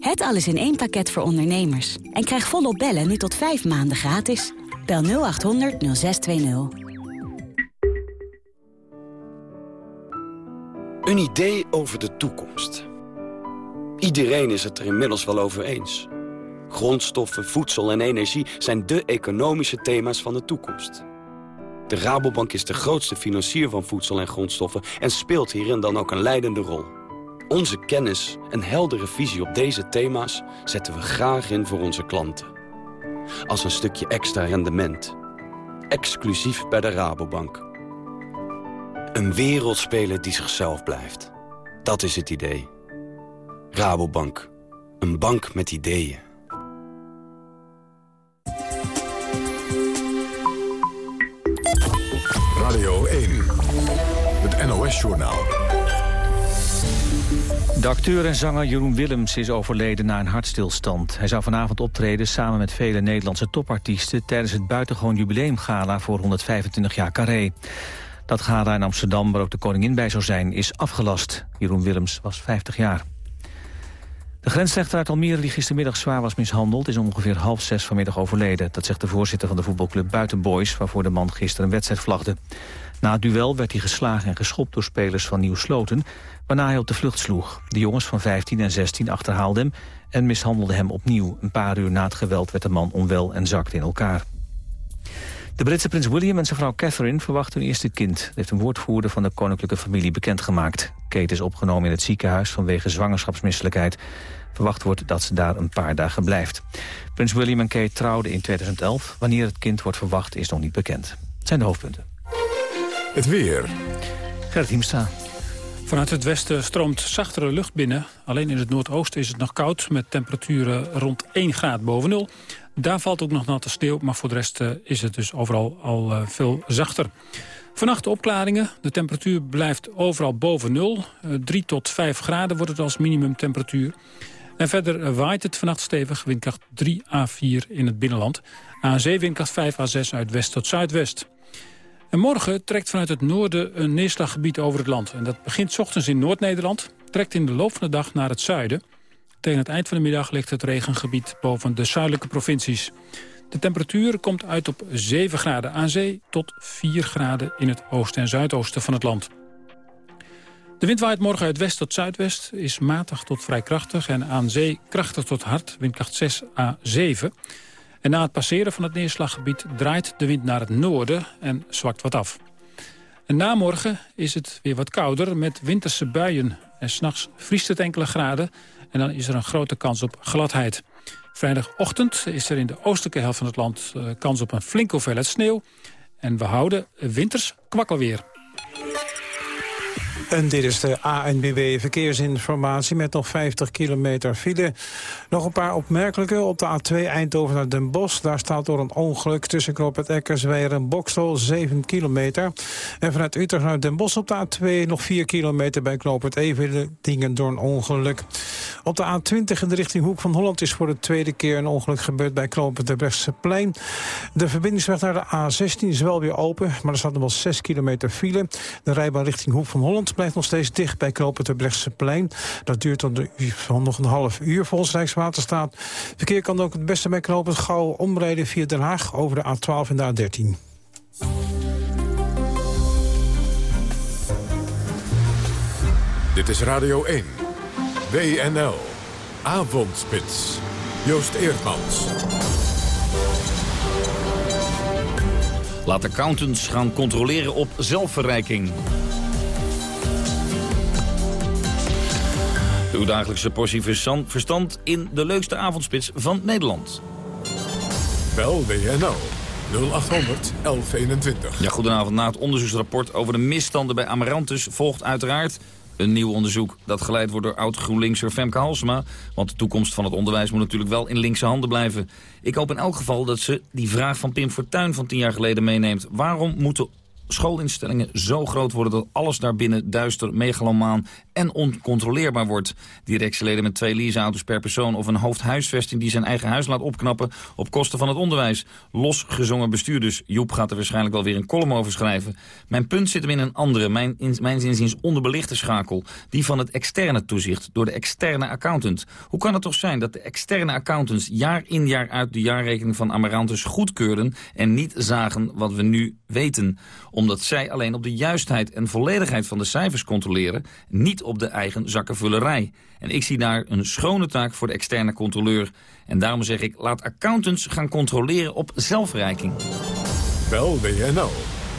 Het alles in één pakket voor ondernemers. En krijg volop bellen nu tot vijf maanden gratis. Bel 0800 0620. Een idee over de toekomst. Iedereen is het er inmiddels wel over eens. Grondstoffen, voedsel en energie zijn de economische thema's van de toekomst. De Rabobank is de grootste financier van voedsel en grondstoffen... en speelt hierin dan ook een leidende rol. Onze kennis en heldere visie op deze thema's zetten we graag in voor onze klanten. Als een stukje extra rendement. Exclusief bij de Rabobank. Een wereldspeler die zichzelf blijft. Dat is het idee. Rabobank. Een bank met ideeën. Radio 1. Het NOS-journaal. De acteur en zanger Jeroen Willems is overleden na een hartstilstand. Hij zou vanavond optreden samen met vele Nederlandse topartiesten... tijdens het buitengewoon jubileumgala voor 125 jaar Carré. Dat gala in Amsterdam, waar ook de koningin bij zou zijn, is afgelast. Jeroen Willems was 50 jaar. De grensrechter uit Almere die gistermiddag zwaar was mishandeld... is ongeveer half zes vanmiddag overleden. Dat zegt de voorzitter van de voetbalclub Buitenboys... waarvoor de man gisteren een wedstrijd vlagde. Na het duel werd hij geslagen en geschopt door spelers van Nieuw Sloten... waarna hij op de vlucht sloeg. De jongens van 15 en 16 achterhaalden hem en mishandelden hem opnieuw. Een paar uur na het geweld werd de man onwel en zakte in elkaar. De Britse prins William en zijn vrouw Catherine verwachten hun eerste kind. Dat heeft een woordvoerder van de koninklijke familie bekendgemaakt. Kate is opgenomen in het ziekenhuis vanwege zwangerschapsmisselijkheid. Verwacht wordt dat ze daar een paar dagen blijft. Prins William en Kate trouwden in 2011. Wanneer het kind wordt verwacht is nog niet bekend. Het zijn de hoofdpunten. Het weer. Gerrit Hiemstra. Vanuit het westen stroomt zachtere lucht binnen. Alleen in het noordoosten is het nog koud met temperaturen rond 1 graad boven nul. Daar valt ook nog natte sneeuw, maar voor de rest uh, is het dus overal al uh, veel zachter. Vannacht de opklaringen. De temperatuur blijft overal boven nul. Uh, 3 tot 5 graden wordt het als minimumtemperatuur. En verder waait het vannacht stevig, windkracht 3 à 4 in het binnenland. Aan zee windkracht 5 à 6 uit west tot zuidwest. En morgen trekt vanuit het noorden een neerslaggebied over het land. En dat begint ochtends in Noord-Nederland, trekt in de loop van de dag naar het zuiden. Tegen het eind van de middag ligt het regengebied boven de zuidelijke provincies. De temperatuur komt uit op 7 graden aan zee tot 4 graden in het oosten en zuidoosten van het land. De wind waait morgen uit west tot zuidwest, is matig tot vrij krachtig... en aan zee krachtig tot hard, windkracht 6 à 7. En na het passeren van het neerslaggebied draait de wind naar het noorden en zwakt wat af. En na morgen is het weer wat kouder met winterse buien. En s'nachts vriest het enkele graden en dan is er een grote kans op gladheid. Vrijdagochtend is er in de oostelijke helft van het land uh, kans op een flinke hoeveelheid sneeuw. En we houden winters kwakkelweer. En dit is de ANBB Verkeersinformatie met nog 50 kilometer file. Nog een paar opmerkelijke. Op de A2 Eindhoven naar Den Bosch. Daar staat door een ongeluk tussen Knoop het Eckersweijer en Bokstel 7 kilometer. En vanuit Utrecht naar Den Bosch op de A2 nog 4 kilometer bij Knoop het Evedingen door een ongeluk. Op de A20 in de richting Hoek van Holland is voor de tweede keer een ongeluk gebeurd bij Knoop het plein. De verbindingsweg naar de A16 is wel weer open, maar er staat nog wel 6 kilometer file. De rijbaan richting Hoek van Holland blijft nog steeds dicht bij knopen het plein. Dat duurt dan nog een half uur volgens Rijkswaterstaat. Verkeer kan ook het beste bij knopen gauw omrijden via Den Haag over de A12 en de A13. Dit is Radio 1. WNL. Avondspits. Joost Eerdmans. Laat accountants gaan controleren op zelfverrijking. Uw dagelijkse portie verstand in de leukste avondspits van Nederland. Bel WNL 0800 1121. Ja, goedenavond. Na het onderzoeksrapport over de misstanden bij Amarantus volgt uiteraard Een nieuw onderzoek dat geleid wordt door oud-GroenLinkser Femke Halsema. Want de toekomst van het onderwijs moet natuurlijk wel in linkse handen blijven. Ik hoop in elk geval dat ze die vraag van Pim Fortuyn van tien jaar geleden meeneemt. Waarom moeten schoolinstellingen zo groot worden dat alles daarbinnen duister, megalomaan en oncontroleerbaar wordt. Directieleden met twee leaseauto's per persoon of een hoofdhuisvesting die zijn eigen huis laat opknappen op kosten van het onderwijs. Losgezongen bestuurders. Joep gaat er waarschijnlijk wel weer een column over schrijven. Mijn punt zit hem in een andere, mijn, in, mijn zinziens onderbelichte schakel. Die van het externe toezicht, door de externe accountant. Hoe kan het toch zijn dat de externe accountants jaar in jaar uit de jaarrekening van Amarantus goedkeurden en niet zagen wat we nu weten? Omdat zij alleen op de juistheid en volledigheid van de cijfers controleren, niet op de eigen zakkenvullerij. En ik zie daar een schone taak voor de externe controleur. En daarom zeg ik, laat accountants gaan controleren op zelfreiking. Bel WNL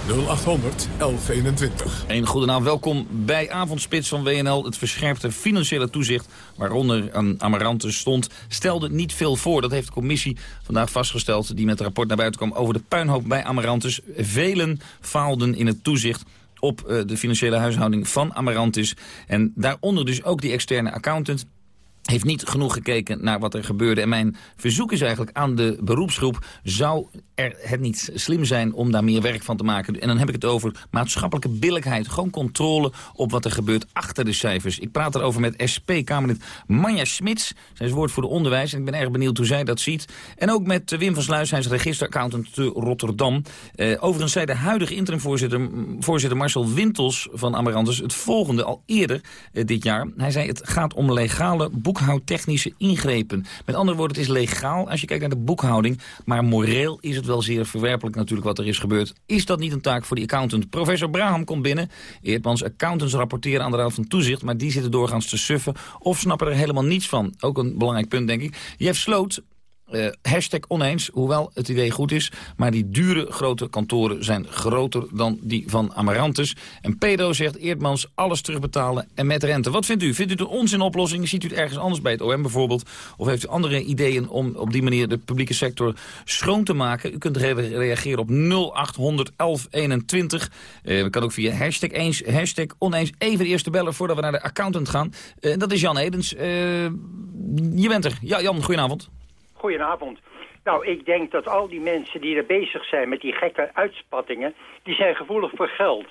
0800 1121. Een goedenavond, welkom bij Avondspits van WNL. Het verscherpte financiële toezicht, waaronder een Amarantus stond, stelde niet veel voor. Dat heeft de commissie vandaag vastgesteld die met het rapport naar buiten kwam over de puinhoop bij Amarantus. Velen faalden in het toezicht op uh, de financiële huishouding van Amarantus. En daaronder dus ook die externe accountant heeft niet genoeg gekeken naar wat er gebeurde. En mijn verzoek is eigenlijk aan de beroepsgroep... zou het niet slim zijn om daar meer werk van te maken? En dan heb ik het over maatschappelijke billijkheid. Gewoon controle op wat er gebeurt achter de cijfers. Ik praat erover met SP-Kamerlid Manja Smits. Zij is woord voor de onderwijs en ik ben erg benieuwd hoe zij dat ziet. En ook met Wim van Sluis, hij is registeraccountant te Rotterdam. Uh, overigens zei de huidige interimvoorzitter voorzitter Marcel Wintels van Amarantus... het volgende al eerder uh, dit jaar. Hij zei het gaat om legale boekhoudtechnische ingrepen. Met andere woorden, het is legaal als je kijkt naar de boekhouding... maar moreel is het wel zeer verwerpelijk natuurlijk wat er is gebeurd. Is dat niet een taak voor die accountant? Professor Braham komt binnen. Eerdmans accountants rapporteren aan de Raad van Toezicht... maar die zitten doorgaans te suffen of snappen er helemaal niets van. Ook een belangrijk punt, denk ik. Jeff Sloot, uh, hashtag oneens, hoewel het idee goed is. Maar die dure grote kantoren zijn groter dan die van Amarantus. En Pedro zegt Eerdmans alles terugbetalen en met rente. Wat vindt u? Vindt u het een onzinoplossing? Ziet u het ergens anders bij het OM bijvoorbeeld? Of heeft u andere ideeën om op die manier de publieke sector schoon te maken? U kunt reageren op 0800 1121. Uh, we kan ook via hashtag, eens, hashtag oneens even de eerste bellen voordat we naar de accountant gaan. Uh, dat is Jan Edens. Uh, je bent er. Ja, Jan, goedenavond. Goedenavond. Nou, ik denk dat al die mensen die er bezig zijn met die gekke uitspattingen... die zijn gevoelig voor geld.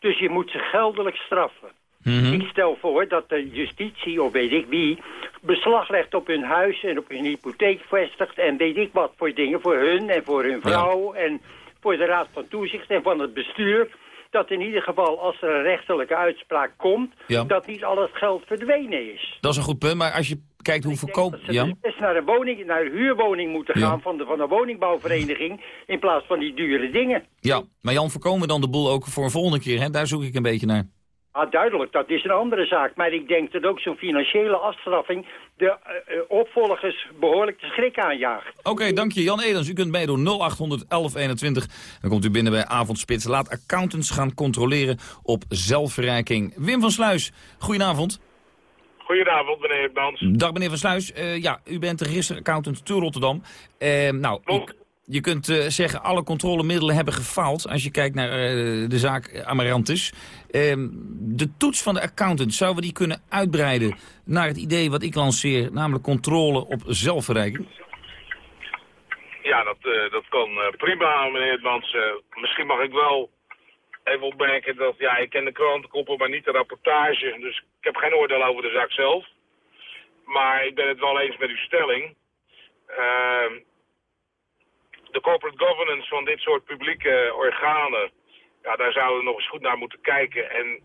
Dus je moet ze geldelijk straffen. Mm -hmm. Ik stel voor dat de justitie, of weet ik wie... beslag legt op hun huis en op hun hypotheek vestigt... en weet ik wat voor dingen voor hun en voor hun vrouw... Ja. en voor de Raad van Toezicht en van het bestuur... dat in ieder geval, als er een rechterlijke uitspraak komt... Ja. dat niet al het geld verdwenen is. Dat is een goed punt, maar als je kijkt hoe verkoop... Ze ja? dus naar een, woning, naar een huurwoning moeten gaan ja. van, de, van een woningbouwvereniging... in plaats van die dure dingen. Ja, maar Jan, voorkomen we dan de boel ook voor een volgende keer? Hè? Daar zoek ik een beetje naar. Ah, duidelijk, dat is een andere zaak. Maar ik denk dat ook zo'n financiële afstraffing... de uh, opvolgers behoorlijk de schrik aanjaagt. Oké, okay, dank je. Jan Edens, u kunt meedoen 0800 1121. Dan komt u binnen bij Avondspits. Laat accountants gaan controleren op zelfverrijking. Wim van Sluis, goedenavond. Goedenavond, meneer Bans. Dag, meneer Van Sluis. Uh, ja, u bent de registeraccountant te Rotterdam. Uh, nou, ik, je kunt uh, zeggen, alle controlemiddelen hebben gefaald... als je kijkt naar de zaak Amarantus. Ehm, de toets van de accountant, zouden we die kunnen uitbreiden... naar het idee wat ik lanceer, namelijk controle op zelfverrijking? Ja, dat, dat kan prima, meneer Bans. misschien mag ik wel even opmerken dat, ja, ik ken de krantenkoppen, maar niet de rapportage. Dus ik heb geen oordeel over de zaak zelf. Maar ik ben het wel eens met uw stelling. Uh, de corporate governance van dit soort publieke organen, ja, daar zouden we nog eens goed naar moeten kijken. En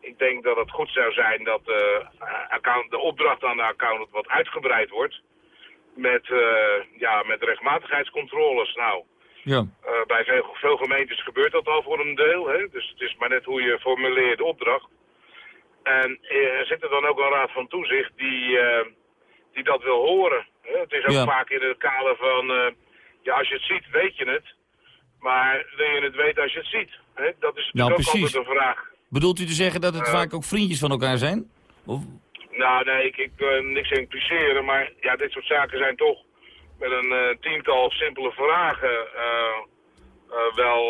ik denk dat het goed zou zijn dat uh, account, de opdracht aan de accountant wat uitgebreid wordt. Met, uh, ja, met rechtmatigheidscontroles. Nou, ja. Uh, bij veel, veel, gemeentes gebeurt dat al voor een deel. Hè? Dus het is maar net hoe je formuleert de opdracht. En uh, er zit er dan ook een raad van toezicht die, uh, die dat wil horen. Hè? Het is ook ja. vaak in het kader van, ja als je het ziet weet je het. Maar wil je het weten als je het ziet? Hè? Dat is nou, precies. altijd een vraag. Bedoelt u te zeggen dat het vaak ook vriendjes van elkaar zijn? Of... Nou nee, ik, ik niks impliceren, maar ja, dit soort zaken zijn toch met een uh, tiental simpele vragen uh, uh, wel,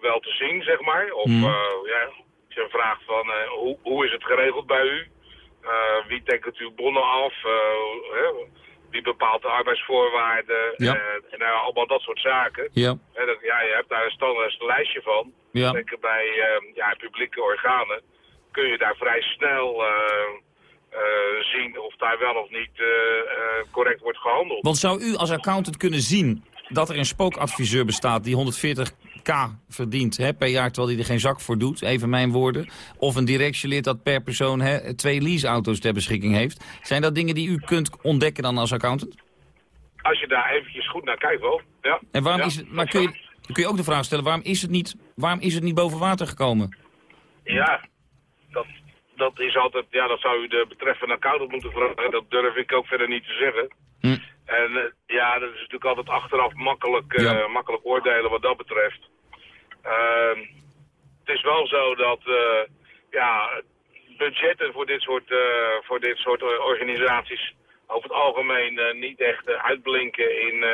wel te zien, zeg maar. Of Mhm. mm. ja, ik en vraagt van eh, hoe, hoe is het geregeld bij u? Eh, wie tekent uw bonnen af? Eh, wie bepaalt de arbeidsvoorwaarden? Ja. Eh, en allemaal dat soort zaken. Ja. Dat, ja, je hebt daar een standaard lijstje van. Ja. Zeker bij eh, ja, publieke organen kun je daar vrij snel eh, eh, zien of daar wel of niet eh, eh, correct wordt gehandeld. Want zou u als accountant kunnen zien dat er een spookadviseur bestaat die 140k verdient hè, per jaar terwijl hij er geen zak voor doet, even mijn woorden. Of een directielid dat per persoon hè, twee leaseauto's ter beschikking heeft. Zijn dat dingen die u kunt ontdekken dan als accountant? Als je daar eventjes goed naar kijkt wel. Ja. En waarom Ja, is het, maar kun je, kun je ook de vraag stellen, waarom is het niet, waarom is het niet boven water gekomen? Ja, dat, dat is altijd, ja, dat zou u de betreffende accountant moeten vragen. Dat durf ik ook verder niet te zeggen. Hm. En eh, ja, dat is natuurlijk altijd achteraf makkelijk, eh, makkelijk oordelen wat dat betreft. Ehm, het is wel zo dat, eh, ja, budgetten voor dit soort, voor dit soort organisaties over het algemeen niet echt uitblinken in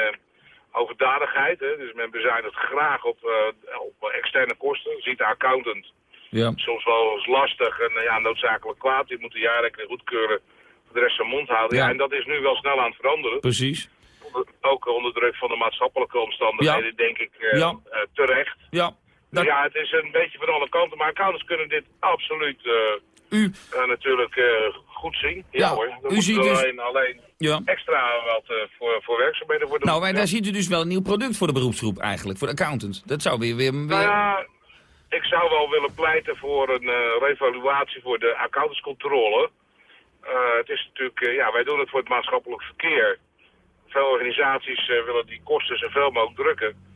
overdadigheid. Hè. Dus men bezuinigt graag op, op externe kosten. Ziet de accountant Ja. soms wel eens lastig en eh, ja, noodzakelijk kwaad. Die moet de jaarrekening goedkeuren, voor de rest zijn mond houden. Ja. En dat is nu wel snel aan het veranderen. Precies. Ook onder druk van de maatschappelijke omstandigheden, denk ik, eh, Ja. eh, terecht. Ja. Dus ja, het is een beetje van alle kanten, maar accountants kunnen dit absoluut U? natuurlijk goed zien. Ja, Ja, hoor, u ziet dus- alleen, alleen Ja. extra wat voor, voor werkzaamheden worden. Nou, maar ja. daar ziet u dus wel een nieuw product voor de beroepsgroep eigenlijk, voor de accountant. Dat zou weer... weer, weer... Nou ja, ik zou wel willen pleiten voor een eh, revaluatie voor de accountantscontrole. Eh, het is natuurlijk, eh, ja, wij doen het voor het maatschappelijk verkeer. Veel organisaties willen die kosten zoveel mogelijk drukken.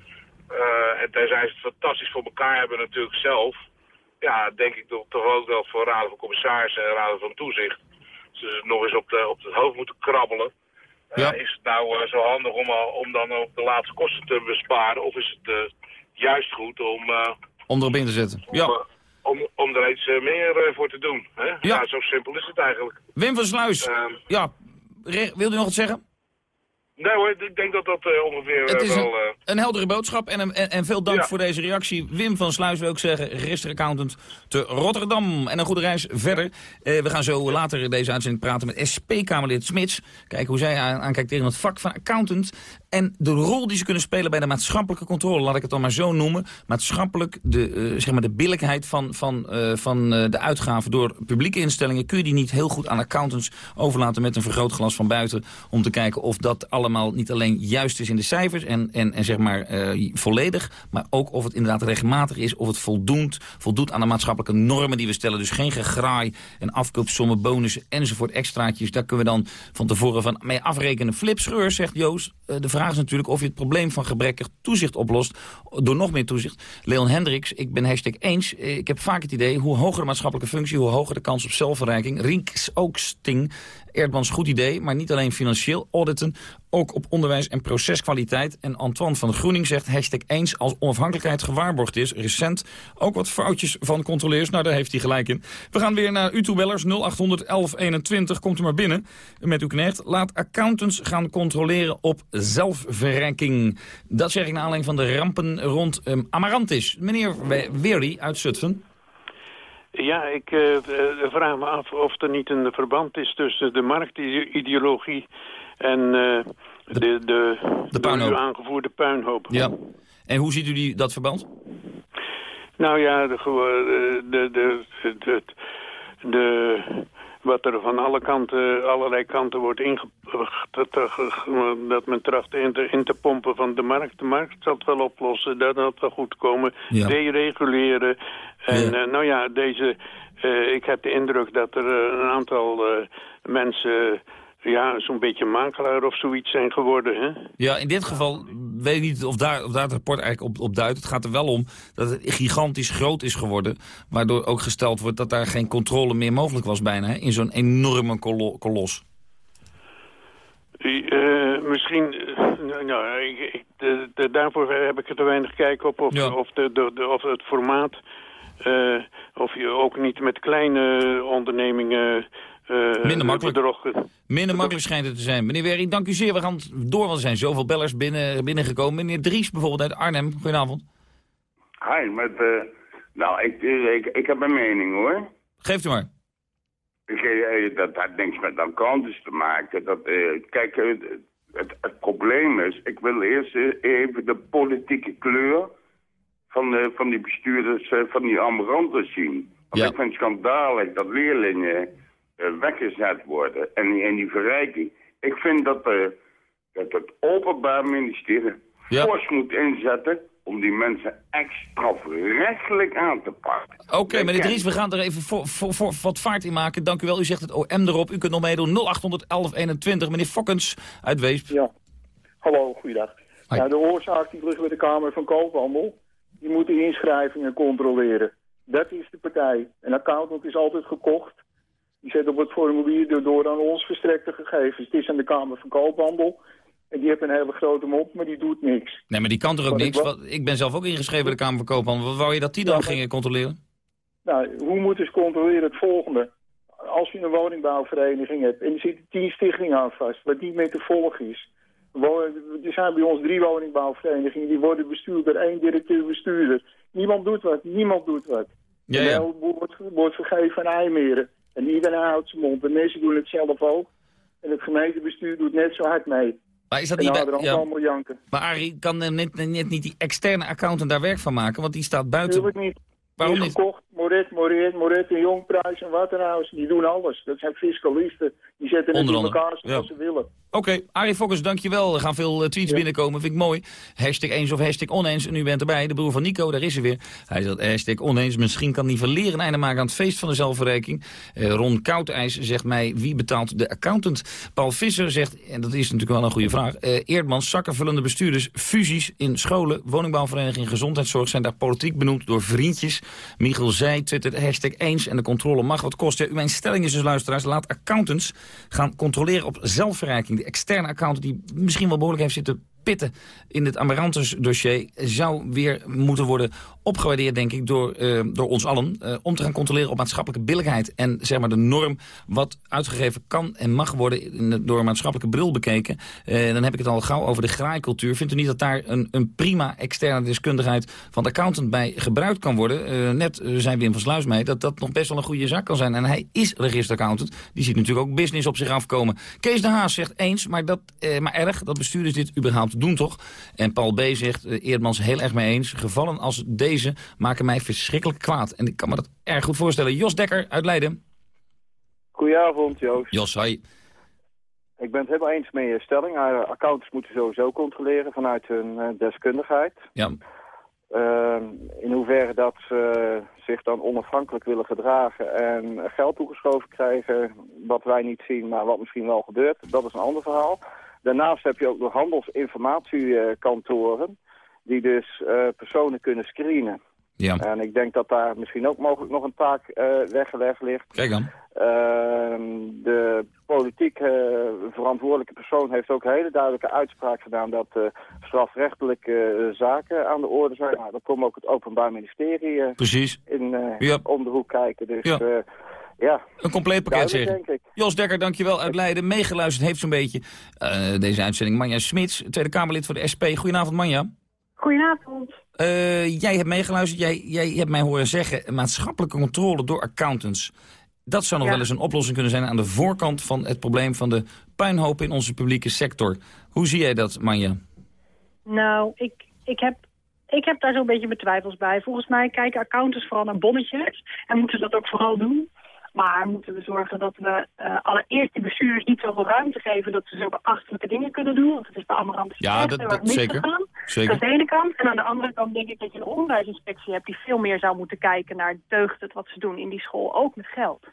En tenzij ze het fantastisch voor elkaar hebben natuurlijk zelf. Ja, denk ik toch, toch ook wel voor raden van commissarissen en raden van toezicht. Ze dus nog eens op, de, op het hoofd moeten krabbelen. Is het nou zo handig om, al- om dan ook de laatste kosten te besparen? Of is het juist goed om, Om erop in te zetten. om, Ja. om, om er iets eh, meer eh, voor te doen? Hè? Ja. zo simpel is het eigenlijk. Wim van Sluis, Ehm. ja, wilt u nog wat zeggen? Nee hoor, ik denk dat dat eh, ongeveer Het is wel... een, een heldere boodschap en, en, en veel dank Ja. voor deze reactie. Wim van Sluis wil ik zeggen, registeraccountant te Rotterdam. En een goede reis verder. We gaan zo later deze uitzending praten met SP-Kamerlid Smits. Kijken hoe zij aan- aankijkt tegen het vak van accountant. En de rol die ze kunnen spelen bij de maatschappelijke controle. Laat ik het dan maar zo noemen. Maatschappelijk, de, eh, zeg maar de billijkheid van, van, eh, van eh, de uitgaven door publieke instellingen... kun je die niet heel goed aan accountants overlaten met een vergrootglas van buiten... om te kijken of dat allemaal niet alleen juist is in de cijfers en, en, en zeg maar volledig... maar ook of het inderdaad regelmatig is, of het voldoet, voldoet aan de maatschappelijke normen die we stellen. Dus geen gegraai en afkoopsommen, bonussen enzovoort, extraatjes. Daar kunnen we dan van tevoren van mee afrekenen. Flip Scheur, zegt Joost. De vraag is natuurlijk of je het probleem van gebrekkig toezicht oplost... door nog meer toezicht. Leon Hendricks, ik ben hashtag eens. Eh, Ik heb vaak het idee, hoe hoger de maatschappelijke functie... hoe hoger de kans op zelfverrijking. Rinks ook sting. Erdmans goed idee, maar niet alleen financieel auditen... ook op onderwijs en proceskwaliteit. En Antoine van Groening zegt hashtag eens... als onafhankelijkheid gewaarborgd is. Recent ook wat foutjes van controleurs. Nou, daar heeft hij gelijk in. We gaan weer naar u toe, bellers. 0800 1121. Komt u maar binnen met uw knecht. Laat accountants gaan controleren op zelfverrijking. Dat zeg ik naar aanleiding van de rampen rond um, Amarantis. Meneer We- Weery uit Zutphen. Ja, ik eh, eh, vraag me af of er niet een verband is tussen de marktideologie en eh, de, de, de puinhoop. u aangevoerde puinhoop. Ja. En hoe ziet u die, dat verband? Nou ja, de, de, de, de, de, de- wat er van alle kanten, allerlei kanten wordt ingebracht, dat men tracht in te, in te pompen van de markt. De markt zal het wel oplossen, dat zal wel goed komen. Ja. Dereguleren. En Ja. eh, nou ja, deze, eh, ik heb de indruk dat er eh, een aantal mensen, ja, zo'n beetje makelaar of zoiets zijn geworden. Hè? Ja, in dit geval weet ik niet of daar, of daar het rapport eigenlijk op, op duidt. Het gaat er wel om dat het gigantisch groot is geworden. Waardoor ook gesteld wordt dat daar geen controle meer mogelijk was bijna. Hè, in zo'n enorme kolo- kolos. Eh, misschien, eh, nou, ik, ik, de, de- daarvoor heb ik er te weinig kijk op of, of, de, of het formaat, eh, of je ook niet met kleine ondernemingen Minder makkelijk. Minder makkelijk schijnt het te zijn. Meneer Werry, dank u zeer. We gaan door, want er zijn zoveel bellers binnen, binnengekomen. Meneer Dries bijvoorbeeld uit Arnhem. Goedenavond. Hi, met, eh, Nou, ik, ik, ik heb een mening hoor. Geeft u maar. Ik, eh, dat had niks met accounts te maken. Dat, eh, kijk, eh, het, het probleem is, ik wil eerst eh, even de politieke kleur van, de, van die bestuurders eh, van die amaranten zien. Want ik vind het schandalig dat leerlingen eh, weggezet worden en, die- en die verrijking. Ik vind dat, eh, dat het Openbaar Ministerie fors moet inzetten om die mensen echt strafrechtelijk aan te pakken. Oké, meneer Dries, we gaan er even voor, voor, voor wat vaart in maken. Dank u wel. U zegt het OM erop. U kunt nog meedoen. 0800 1121. Meneer Fokkens uit Weesp. Ja. Hallo, goeiedag. Nou, de oorzaak die ligt bij de Kamer van Koophandel. Die moet de inschrijvingen controleren. Dat is de partij. Een accountant is altijd gekocht. Die zet op het formulier door, door aan ons verstrekte gegevens. Het is aan de Kamer van Koophandel. En die heeft een hele grote mond, maar die doet niks. Nee, maar die kan toch ook ik niks? Wat- Ik ben zelf ook ingeschreven bij de Kamer van Koophandel. Wat wou je dat die dan gingen controleren? Nou, hoe moeten ze controleren het volgende? Als je een woningbouwvereniging hebt en er zitten tien stichtingen aan vast, wat niet meer te volgen is. Er zijn bij ons drie woningbouwverenigingen, die worden bestuurd door één directeur-bestuurder. Niemand doet wat, niemand doet wat. Ja, ja. wordt, wordt vergeven aan IJmeren. En iedereen houdt zijn mond. De mensen doen het zelf ook. En het gemeentebestuur doet net zo hard mee. Maar is dat en niet dan bij- hadden ja. allemaal janken. Maar Arie, kan net, net niet die externe accountant daar werk van maken? Want die staat buiten. Natuurlijk niet. Waarom niet? gekocht, Moret, Moret, Moret en Jongprijs en Waterhuis. Die doen alles. Dat zijn fiscalisten. Die zetten het in elkaar zoals ja. ze willen. Oké, Arie Fokkers, dankjewel. Er gaan veel eh, tweets binnenkomen, vind ik mooi. Hashtag eens of hashtag oneens. En u bent erbij, de broer van Nico, daar is hij weer. Hij zegt hashtag oneens. Misschien kan nivelleren een einde maken aan het feest van de zelfverrijking. Eh, Ron Koudijs zegt mij, wie betaalt de accountant? Paul Visser zegt, en dat is natuurlijk wel een goede vraag... eh Eerdmans, zakkenvullende bestuurders, fusies in scholen... woningbouwvereniging, gezondheidszorg zijn daar politiek benoemd door vriendjes. Michiel Zij twittert hashtag eens en de controle mag wat kosten. Mijn stelling is dus, luisteraars, laat accountants gaan controleren op zelfverrijking. De externe accountant die misschien wel behoorlijk heeft zitten pitten in het Amarantus-dossier... zou weer moeten worden opgewaardeerd, denk ik, door, eh, door ons allen... eh, om te gaan controleren op maatschappelijke billijkheid. En zeg maar de norm wat uitgegeven kan en mag worden... Door maatschappelijke bril bekeken. Eh, dan heb ik het al gauw over de graaikultuur. Vindt u niet dat daar een, een prima externe deskundigheid... van de accountant bij gebruikt kan worden? Net zei Wim van Sluis mee dat dat nog best wel een goede zaak kan zijn. En hij is registeraccountant. Die ziet natuurlijk ook business op zich afkomen. Kees de Haas zegt eens, maar, dat, maar erg dat bestuurders dit überhaupt doen toch? En Paul B. zegt, Eerdmans heel erg mee eens. Gevallen als deze maken mij verschrikkelijk kwaad. En ik kan me dat erg goed voorstellen. Jos Dekker uit Leiden. Goedenavond, Joost. Jos, hi. Ik ben het helemaal eens met je stelling. Accountants moeten sowieso controleren vanuit hun eh, deskundigheid. Ja. Ehm, in hoeverre dat ze zich dan onafhankelijk willen gedragen en geld toegeschoven krijgen, wat wij niet zien, maar wat misschien wel gebeurt, dat is een ander verhaal. Daarnaast heb je ook nog handelsinformatiekantoren, die dus eh, personen kunnen screenen. Ja. En ik denk dat daar misschien ook mogelijk nog een taak eh, weggelegd ligt. Kijk dan. Ehm, de politiek eh, verantwoordelijke persoon heeft ook een hele duidelijke uitspraak gedaan dat strafrechtelijke zaken aan de orde zijn. Nou, dan komt ook het Openbaar Ministerie Precies. in, Ja. om de hoek kijken. Dus Ja. ja, Een compleet pakket zeg. Jos Dekker, dankjewel uit Leiden. Meegeluisterd heeft zo'n beetje deze uitzending. Manja Smits, Tweede Kamerlid voor de SP. Goedenavond Manja. Goedenavond. Eh, jij hebt meegeluisterd, jij, jij hebt mij horen zeggen... maatschappelijke controle door accountants. Dat zou nog Ja. wel eens een oplossing kunnen zijn... aan de voorkant van het probleem van de puinhoop in onze publieke sector. Hoe zie jij dat, Manja? Nou, ik, ik, heb, ik heb daar zo'n beetje mijn twijfels bij. Volgens mij kijken accountants vooral naar bonnetjes. En moeten ze dat ook vooral doen. Maar moeten we zorgen dat we eh, allereerst die bestuurders niet zoveel ruimte geven... dat ze zulke achterlijke dingen kunnen doen. Want het is bij Amarantus Ja, dat- dat- erg misgegaan. Zeker. Dat is de ene kant. En aan de andere kant denk ik dat je een onderwijsinspectie hebt... die veel meer zou moeten kijken naar deugt het wat ze doen in die school. Ook met geld.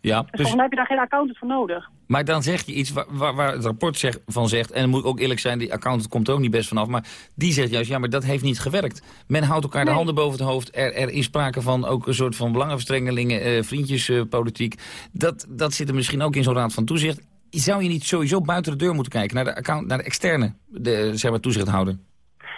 Ja, Dus mij heb je daar geen accountant voor nodig. Maar dan zeg je iets waar, waar, waar het rapport zeg, van zegt... en dan moet ik ook eerlijk zijn, die accountant komt er ook niet best vanaf... maar die zegt juist, ja, maar dat heeft niet gewerkt. Men houdt elkaar de handen boven het hoofd. Er, er is sprake van ook een soort van belangenverstrengelingen... eh, vriendjespolitiek. dat, dat zit er misschien ook in zo'n raad van toezicht. Zou je niet sowieso buiten de deur moeten kijken... naar de, account, naar de externe de, zeg maar, toezichthouder?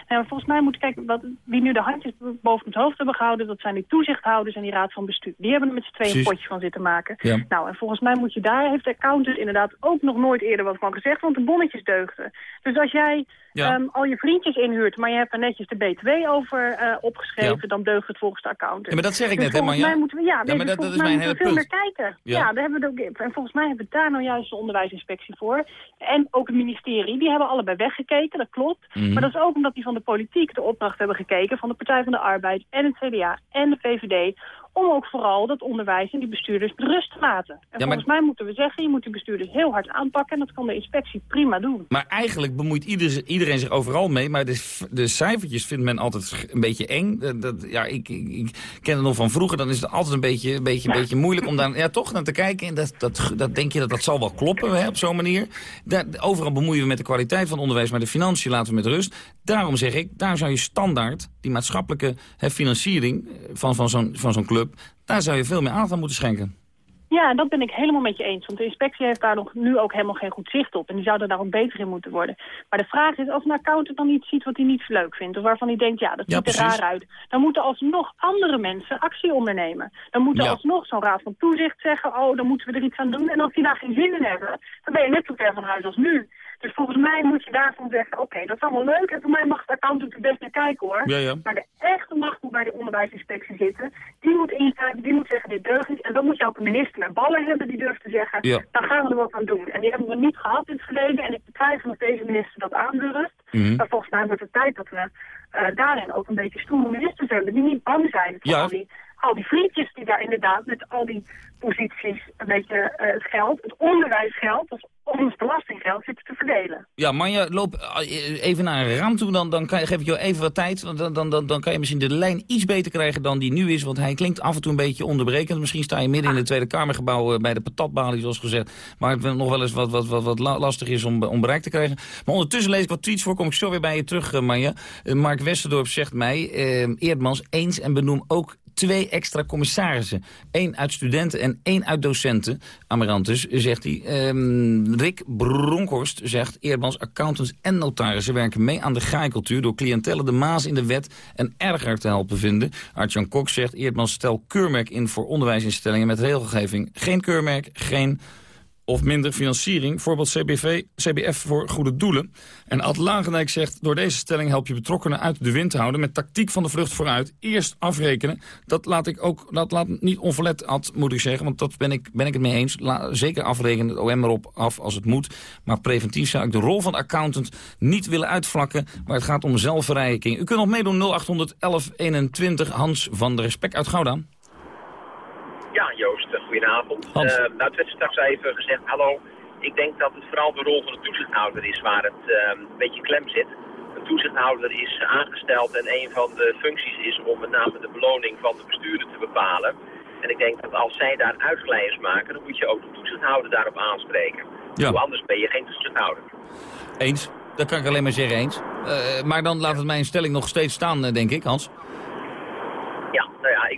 Nou, volgens mij moet kijken, wat, wie nu de handjes boven het hoofd hebben gehouden... dat zijn die toezichthouders en die raad van bestuur. Die hebben er met z'n tweeën een potje van zitten maken. Ja. Nou, en volgens mij moet je daar, heeft de accountant inderdaad ook nog nooit eerder wat van gezegd... want de bonnetjes deugden. Dus als jij Ja. ehm, al je vriendjes inhuurt... maar je hebt er netjes de BTW over eh, opgeschreven... Ja. dan deugt het volgens de accountant. Ja, maar dat zeg ik Dus net, hè, Manja? mij moeten we, ja, nee, maar dus dat- dat is mij mijn moeten we hele veel meer kijken. Ja. Daar hebben we ook, en volgens mij hebben we daar nou juist de onderwijsinspectie voor. En ook het ministerie, die hebben allebei weggekeken, dat klopt. Mhm. Maar dat is ook omdat die van de politiek de opdracht hebben gekeken... van de Partij van de Arbeid en het CDA en de VVD... om ook vooral dat onderwijs en die bestuurders rust te laten. En volgens mij moeten we zeggen, je moet die bestuurders heel hard aanpakken... en dat kan de inspectie prima doen. Maar eigenlijk bemoeit ieder, iedereen zich overal mee. Maar de, cijfertjes vindt men altijd een beetje eng. Dat, dat- ja, ik, ik, ik ken het nog van vroeger. Dan is het altijd een beetje, een beetje, een beetje moeilijk om daar ja, toch naar te kijken. En dat, dat, dat denk je dat dat zal wel kloppen hè, op zo'n manier. Daar, overal bemoeien we met de kwaliteit van onderwijs. Maar de financiën laten we met rust. Daarom zeg ik, daar zou je standaard die maatschappelijke hè, financiering van, van zo'n van zo'n club... daar zou je veel meer aandacht aan moeten schenken. Ja, dat ben ik helemaal met je eens. Want de inspectie heeft daar nog nu ook helemaal geen goed zicht op. En die zou er daarom beter in moeten worden. Maar de vraag is, als een accountant dan iets ziet wat hij niet leuk vindt... of waarvan hij denkt, ja, dat Ja, ziet er raar uit... dan moeten alsnog andere mensen actie ondernemen. Dan moet Ja. alsnog zo'n raad van toezicht zeggen... oh, dan moeten we er iets aan doen. En als die daar geen zin in hebben, dan ben je net zo ver van huis als nu. Dus volgens mij moet je daarvan zeggen, oké, dat is allemaal leuk... en voor mij mag de accountant er best naar kijken, hoor. Ja, ja. Maar de echte macht moet bij de onderwijsinspectie zitten. Die moet ingrijpen, die moet zeggen dit deugt niet. En dan moet je ook een minister met ballen hebben die durft te zeggen... Ja. dan gaan we er wat aan doen. En die hebben we niet gehad in het verleden. En ik betwijfel of deze minister dat aandurft. Mhm. Maar volgens mij wordt het tijd dat we eh, daarin ook een beetje stoere ministers hebben... die niet bang zijn voor Ja. al, die, al die vriendjes die daar inderdaad met al die posities... een beetje eh, het geld, het onderwijsgeld, dus ons belastinggeld zitten te verdelen. Ja, Manja, loop eh, even naar een raam toe, dan, dan kan, geef ik jou even wat tijd. Want dan, dan, dan, dan kan je misschien de lijn iets beter krijgen dan die nu is. Want hij klinkt af en toe een beetje onderbrekend. Misschien sta je midden in het Tweede Kamergebouw eh, bij de patatbalie, zoals gezegd. Maar het nog wel eens wat, wat, wat, wat la- lastig is om, om bereik te krijgen. Maar ondertussen lees ik wat tweets voor, kom ik zo weer bij je terug, eh, Manja. Mark Westerdorp zegt mij, eh, Eerdmans, eens en benoem ook twee extra commissarissen. Eén uit studenten en één uit docenten. Amarantus, zegt hij. Ehm, Rick Bronkhorst zegt... Eerdmans, accountants en notarissen werken mee aan de graaikultuur... door cliëntellen de maas in de wet en erger te helpen vinden. Artjan Kok zegt... Eerdmans stel keurmerk in voor onderwijsinstellingen met regelgeving. Geen keurmerk, geen of minder financiering, voorbeeld CBV, CBF voor goede doelen. En Ad Lagendijk zegt, door deze stelling help je betrokkenen uit de wind te houden... met tactiek van de vlucht vooruit, eerst afrekenen. Dat laat ik ook, dat laat niet onverlet, Ad, moet ik zeggen, want dat ben ik, ben ik het mee eens. Zeker afrekenen, het OM erop af als het moet. Maar preventief zou ik de rol van accountant niet willen uitvlakken... maar het gaat om zelfverrijking. U kunt nog meedoen 0800 1121, Hans van de Respect uit Gouda. Ja, Joost, eh, goedenavond. Hans. Eh, nou, het werd straks even gezegd, hallo. Ik denk dat het vooral de rol van de toezichthouder is waar het eh, een beetje klem zit. Een toezichthouder is aangesteld en een van de functies is om met name de beloning van de bestuurder te bepalen. En ik denk dat als zij daar uitglijers maken, dan moet je ook de toezichthouder daarop aanspreken. Ja. Hoe anders ben je geen toezichthouder. Eens. Dat kan ik alleen maar zeggen eens. Maar dan laat het mijn stelling nog steeds staan, denk ik, Hans.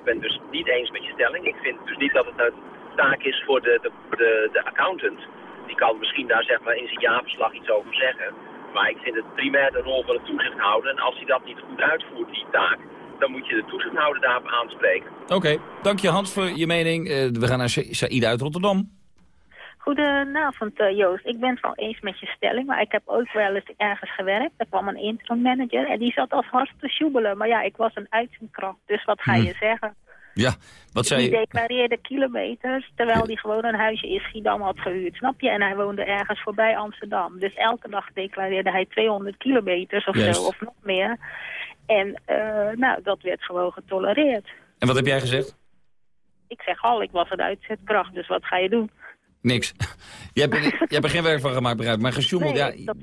Ik ben dus niet eens met je stelling. Ik vind dus niet dat het een taak is voor de, de, de, accountant. Die kan misschien daar zeg maar in zijn jaarverslag iets over zeggen. Maar ik vind het primair de rol van de toezichthouder. En als hij dat niet goed uitvoert, die taak, dan moet je de toezichthouder daarop aanspreken. Oké, dank je Hans voor je mening. Eh, we gaan naar Sa- Saïda uit Rotterdam. Goedenavond eh, Joost. Ik ben het wel eens met je stelling, maar ik heb ook wel eens ergens gewerkt. Er kwam een interim manager en die zat als hart te sjoebelen. Maar ja, ik was een uitzendkracht, dus wat ga Hmm. je zeggen? Ja, wat zei Die je? declareerde kilometers, terwijl hij gewoon een huisje in Schiedam had gehuurd, snap je? En hij woonde ergens voorbij Amsterdam. Dus elke dag declareerde hij 200 kilometers of Juist. zo, of nog meer. En eh, nou, dat werd gewoon getolereerd. En wat heb jij gezegd? Ik zeg al, ik was een uitzetkracht, dus wat ga je doen? Niks. <laughs> Je hebt, er- je hebt er geen werk van gemaakt, begrijp. Maar gesjoemeld, Nee, ja, dat-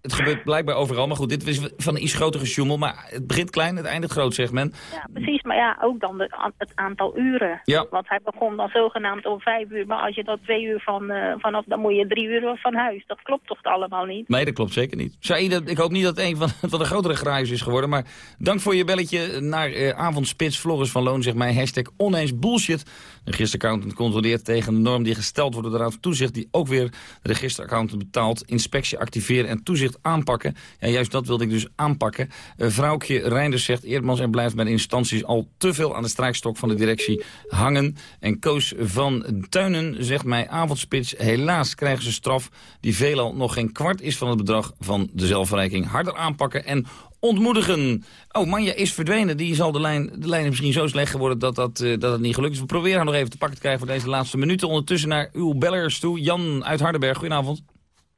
het gebeurt blijkbaar overal. Maar goed, dit is van een iets groter gesjoemel. Maar het begint klein, het eindigt groot, zegt men. Ja, precies. Maar ja, ook dan de, het aantal uren. Ja. Want hij begon dan zogenaamd om vijf uur. Maar als je dat twee uur van, eh, vanaf, dan moet je drie uur van huis. Dat klopt toch allemaal niet? Nee, dat klopt zeker niet. Saïda, ik hoop niet dat het een van, <laughs> van de grotere graaiers is geworden. Maar dank voor je belletje naar eh, avondspits. Floris van Loon zegt mij hashtag oneens bullshit. De registeraccountant controleert tegen de norm die gesteld wordt door de Raad van Toezicht. Die ook weer de registeraccountant betaalt. Inspectie activeren en toezicht aanpakken. Ja, juist dat wilde ik dus aanpakken. Uh, vrouwtje Reinders zegt, Eerdmans en blijft bij de instanties al te veel aan de strijkstok van de directie hangen. En Koos van Tuinen zegt mij, avondspits, helaas krijgen ze straf die veelal nog geen kwart is van het bedrag van de zelfverrijking. Harder aanpakken en ontmoedigen. Oh, Manja is verdwenen. Die zal de lijn, de lijn is misschien zo slecht geworden dat, dat, uh, dat het niet gelukt is. We proberen haar nog even te pakken te krijgen voor deze laatste minuten. Ondertussen naar uw bellers toe. Jan uit Hardenberg, goedenavond.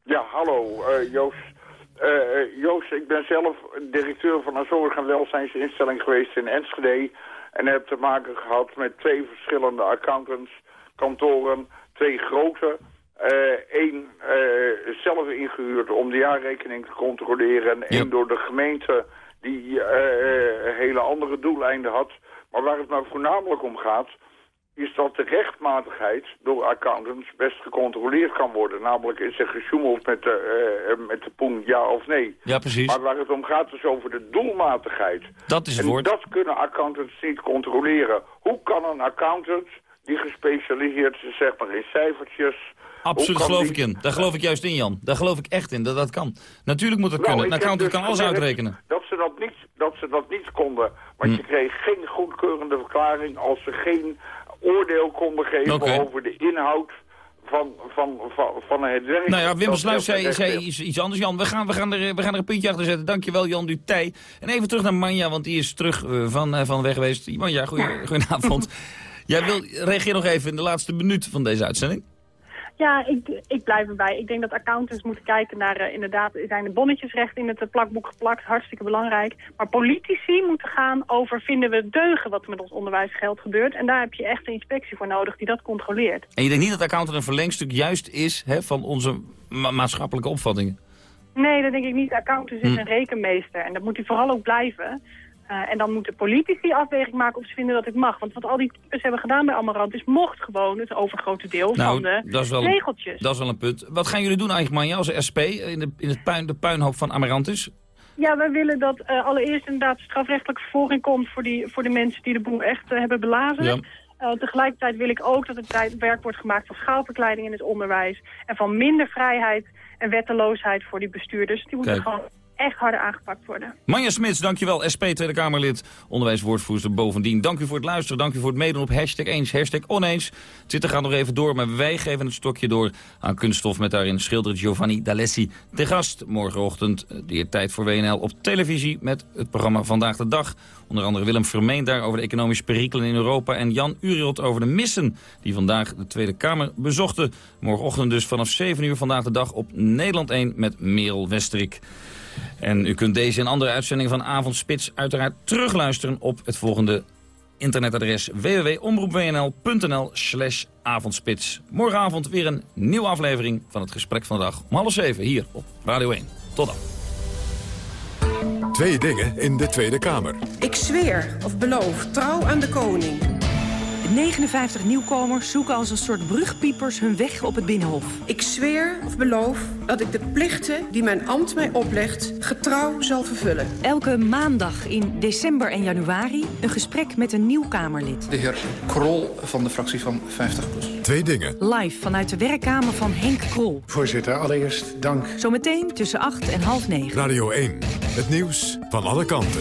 Ja, hallo uh, Joost. Uh, Joost, ik ben zelf directeur van een zorg- en welzijnsinstelling geweest in Enschede. En heb te maken gehad met twee verschillende accountants, kantoren, twee grote Eén uh, zelf ingehuurd om de jaarrekening te controleren. En één door de gemeente die uh, hele andere doeleinden had. Maar waar het nou voornamelijk om gaat is dat de rechtmatigheid door accountants best gecontroleerd kan worden. Namelijk is er gesjoemeld met de, met de poen, ja of nee. Ja, precies. Maar waar het om gaat is over de doelmatigheid. Dat is het en woord. dat kunnen accountants niet controleren. Hoe kan een accountant die gespecialiseerd is zeg maar, in cijfertjes... Absoluut geloof ik in. Daar geloof ik juist in, Jan. Daar geloof ik echt in, dat dat kan. Natuurlijk moet het nou, kunnen. Een accountant dus kan alles uitrekenen. Dat ze dat niet, dat ze dat niet konden. Want Hm. je kreeg geen goedkeurende verklaring als ze geen oordeel konden geven over de inhoud van, van, van, van het werk. Nou ja, Wim dat Sluis zei, zei iets anders. Jan, we gaan, we, gaan er, we gaan er een puntje achter zetten. Dankjewel, Jan Dutij. En even terug naar Manja, want die is terug eh, van, eh, van weg geweest. Manja, goeie, <laughs> goedenavond. Jij wil, reageer nog even in de laatste minuut van deze uitzending. Ja, ik, ik blijf erbij. Ik denk dat accountants moeten kijken naar, eh, inderdaad, zijn de bonnetjesrecht in het eh, plakboek geplakt, hartstikke belangrijk. Maar politici moeten gaan over, vinden we deugen wat met ons onderwijsgeld gebeurt. En daar heb je echt een inspectie voor nodig die dat controleert. En je denkt niet dat accountant een verlengstuk juist is hè, van onze ma- maatschappelijke opvattingen? Nee, dat denk ik niet. Accountants is Hm. een rekenmeester en dat moet hij vooral ook blijven. Eh, en dan moeten politici afweging maken of ze vinden dat het mag. Want wat al die types hebben gedaan bij Amarantis mocht gewoon het overgrote deel van Nou, de dat is, wel, regeltjes. dat is wel een punt. Wat gaan jullie doen eigenlijk, Manja, als SP in, de, in het puin, de puinhoop van Amarantis? Ja, wij willen dat eh, allereerst inderdaad strafrechtelijke vervolging komt voor, die, voor de mensen die de boel echt eh, hebben belazen. Ja. Tegelijkertijd wil ik ook dat er tijd werk wordt gemaakt van schaalverkleiding in het onderwijs. En van minder vrijheid en wetteloosheid voor die bestuurders. Die moeten Kijk. gewoon echt harder aangepakt worden. Manja Smits, dankjewel. SP Tweede Kamerlid, onderwijswoordvoerster bovendien. Dank u voor het luisteren, dank u voor het meedoen op hashtag eens, hashtag oneens. Twitter gaat nog even door, maar wij geven het stokje door aan kunststof... met daarin schilder Giovanni D'Alessi te gast. Morgenochtend eh, weer tijd voor WNL op televisie met het programma Vandaag de Dag. Onder andere Willem Vermeen daar over de economische perikelen in Europa... en Jan Uriot over de missen die vandaag de Tweede Kamer bezochten. Morgenochtend dus vanaf 7 uur Vandaag de Dag op Nederland 1 met Merel Westerik. En u kunt deze en andere uitzendingen van Avondspits uiteraard terugluisteren op het volgende internetadres www.omroepwnl.nl slash avondspits. Morgenavond weer een nieuwe aflevering van het Gesprek van de Dag om half zeven hier op Radio 1. Tot dan. Twee dingen in de Tweede Kamer. Ik zweer of beloof trouw aan de koning. 59 nieuwkomers zoeken als een soort brugpiepers hun weg op het Binnenhof. Ik zweer of beloof dat ik de plichten die mijn ambt mij oplegt... getrouw zal vervullen. Elke maandag in december en januari een gesprek met een nieuw Kamerlid. De heer Krol van de fractie van 50PLUS. Twee dingen. Live vanuit de werkkamer van Henk Krol. Voorzitter, allereerst dank. Zometeen tussen 8 en half 9. Radio 1. Het nieuws van alle kanten.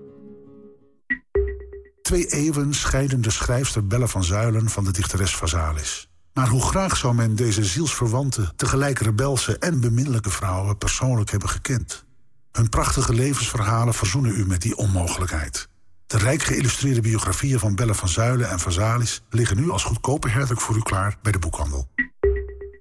Twee eeuwen scheiden de schrijfster Belle van Zuilen van de dichteres Vazalis. Maar hoe graag zou men deze zielsverwante, tegelijk rebelse en beminnelijke vrouwen persoonlijk hebben gekend. Hun prachtige levensverhalen verzoenen u met die onmogelijkheid. De rijk geïllustreerde biografieën van Belle van Zuilen en Vazalis liggen nu als goedkope hertog voor u klaar bij de boekhandel.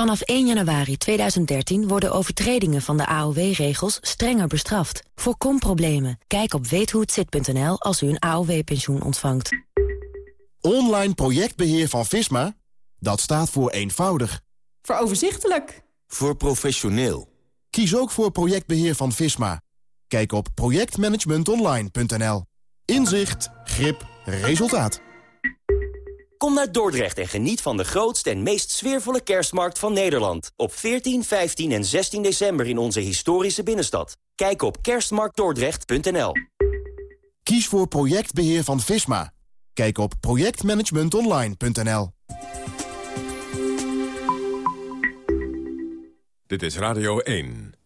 Vanaf 1 januari 2013 worden overtredingen van de AOW-regels strenger bestraft. Voorkom problemen. Kijk op weethohetzit.nl als u een AOW-pensioen ontvangt. Online projectbeheer van Visma? Dat staat voor eenvoudig. Voor overzichtelijk. Voor professioneel. Kies ook voor projectbeheer van Visma. Kijk op projectmanagementonline.nl. Inzicht, grip, resultaat. Kom naar Dordrecht en geniet van de grootste en meest sfeervolle kerstmarkt van Nederland. Op 14, 15 en 16 december in onze historische binnenstad. Kijk op kerstmarktdordrecht.nl. Kies voor projectbeheer van Visma. Kijk op projectmanagementonline.nl. Dit is Radio 1.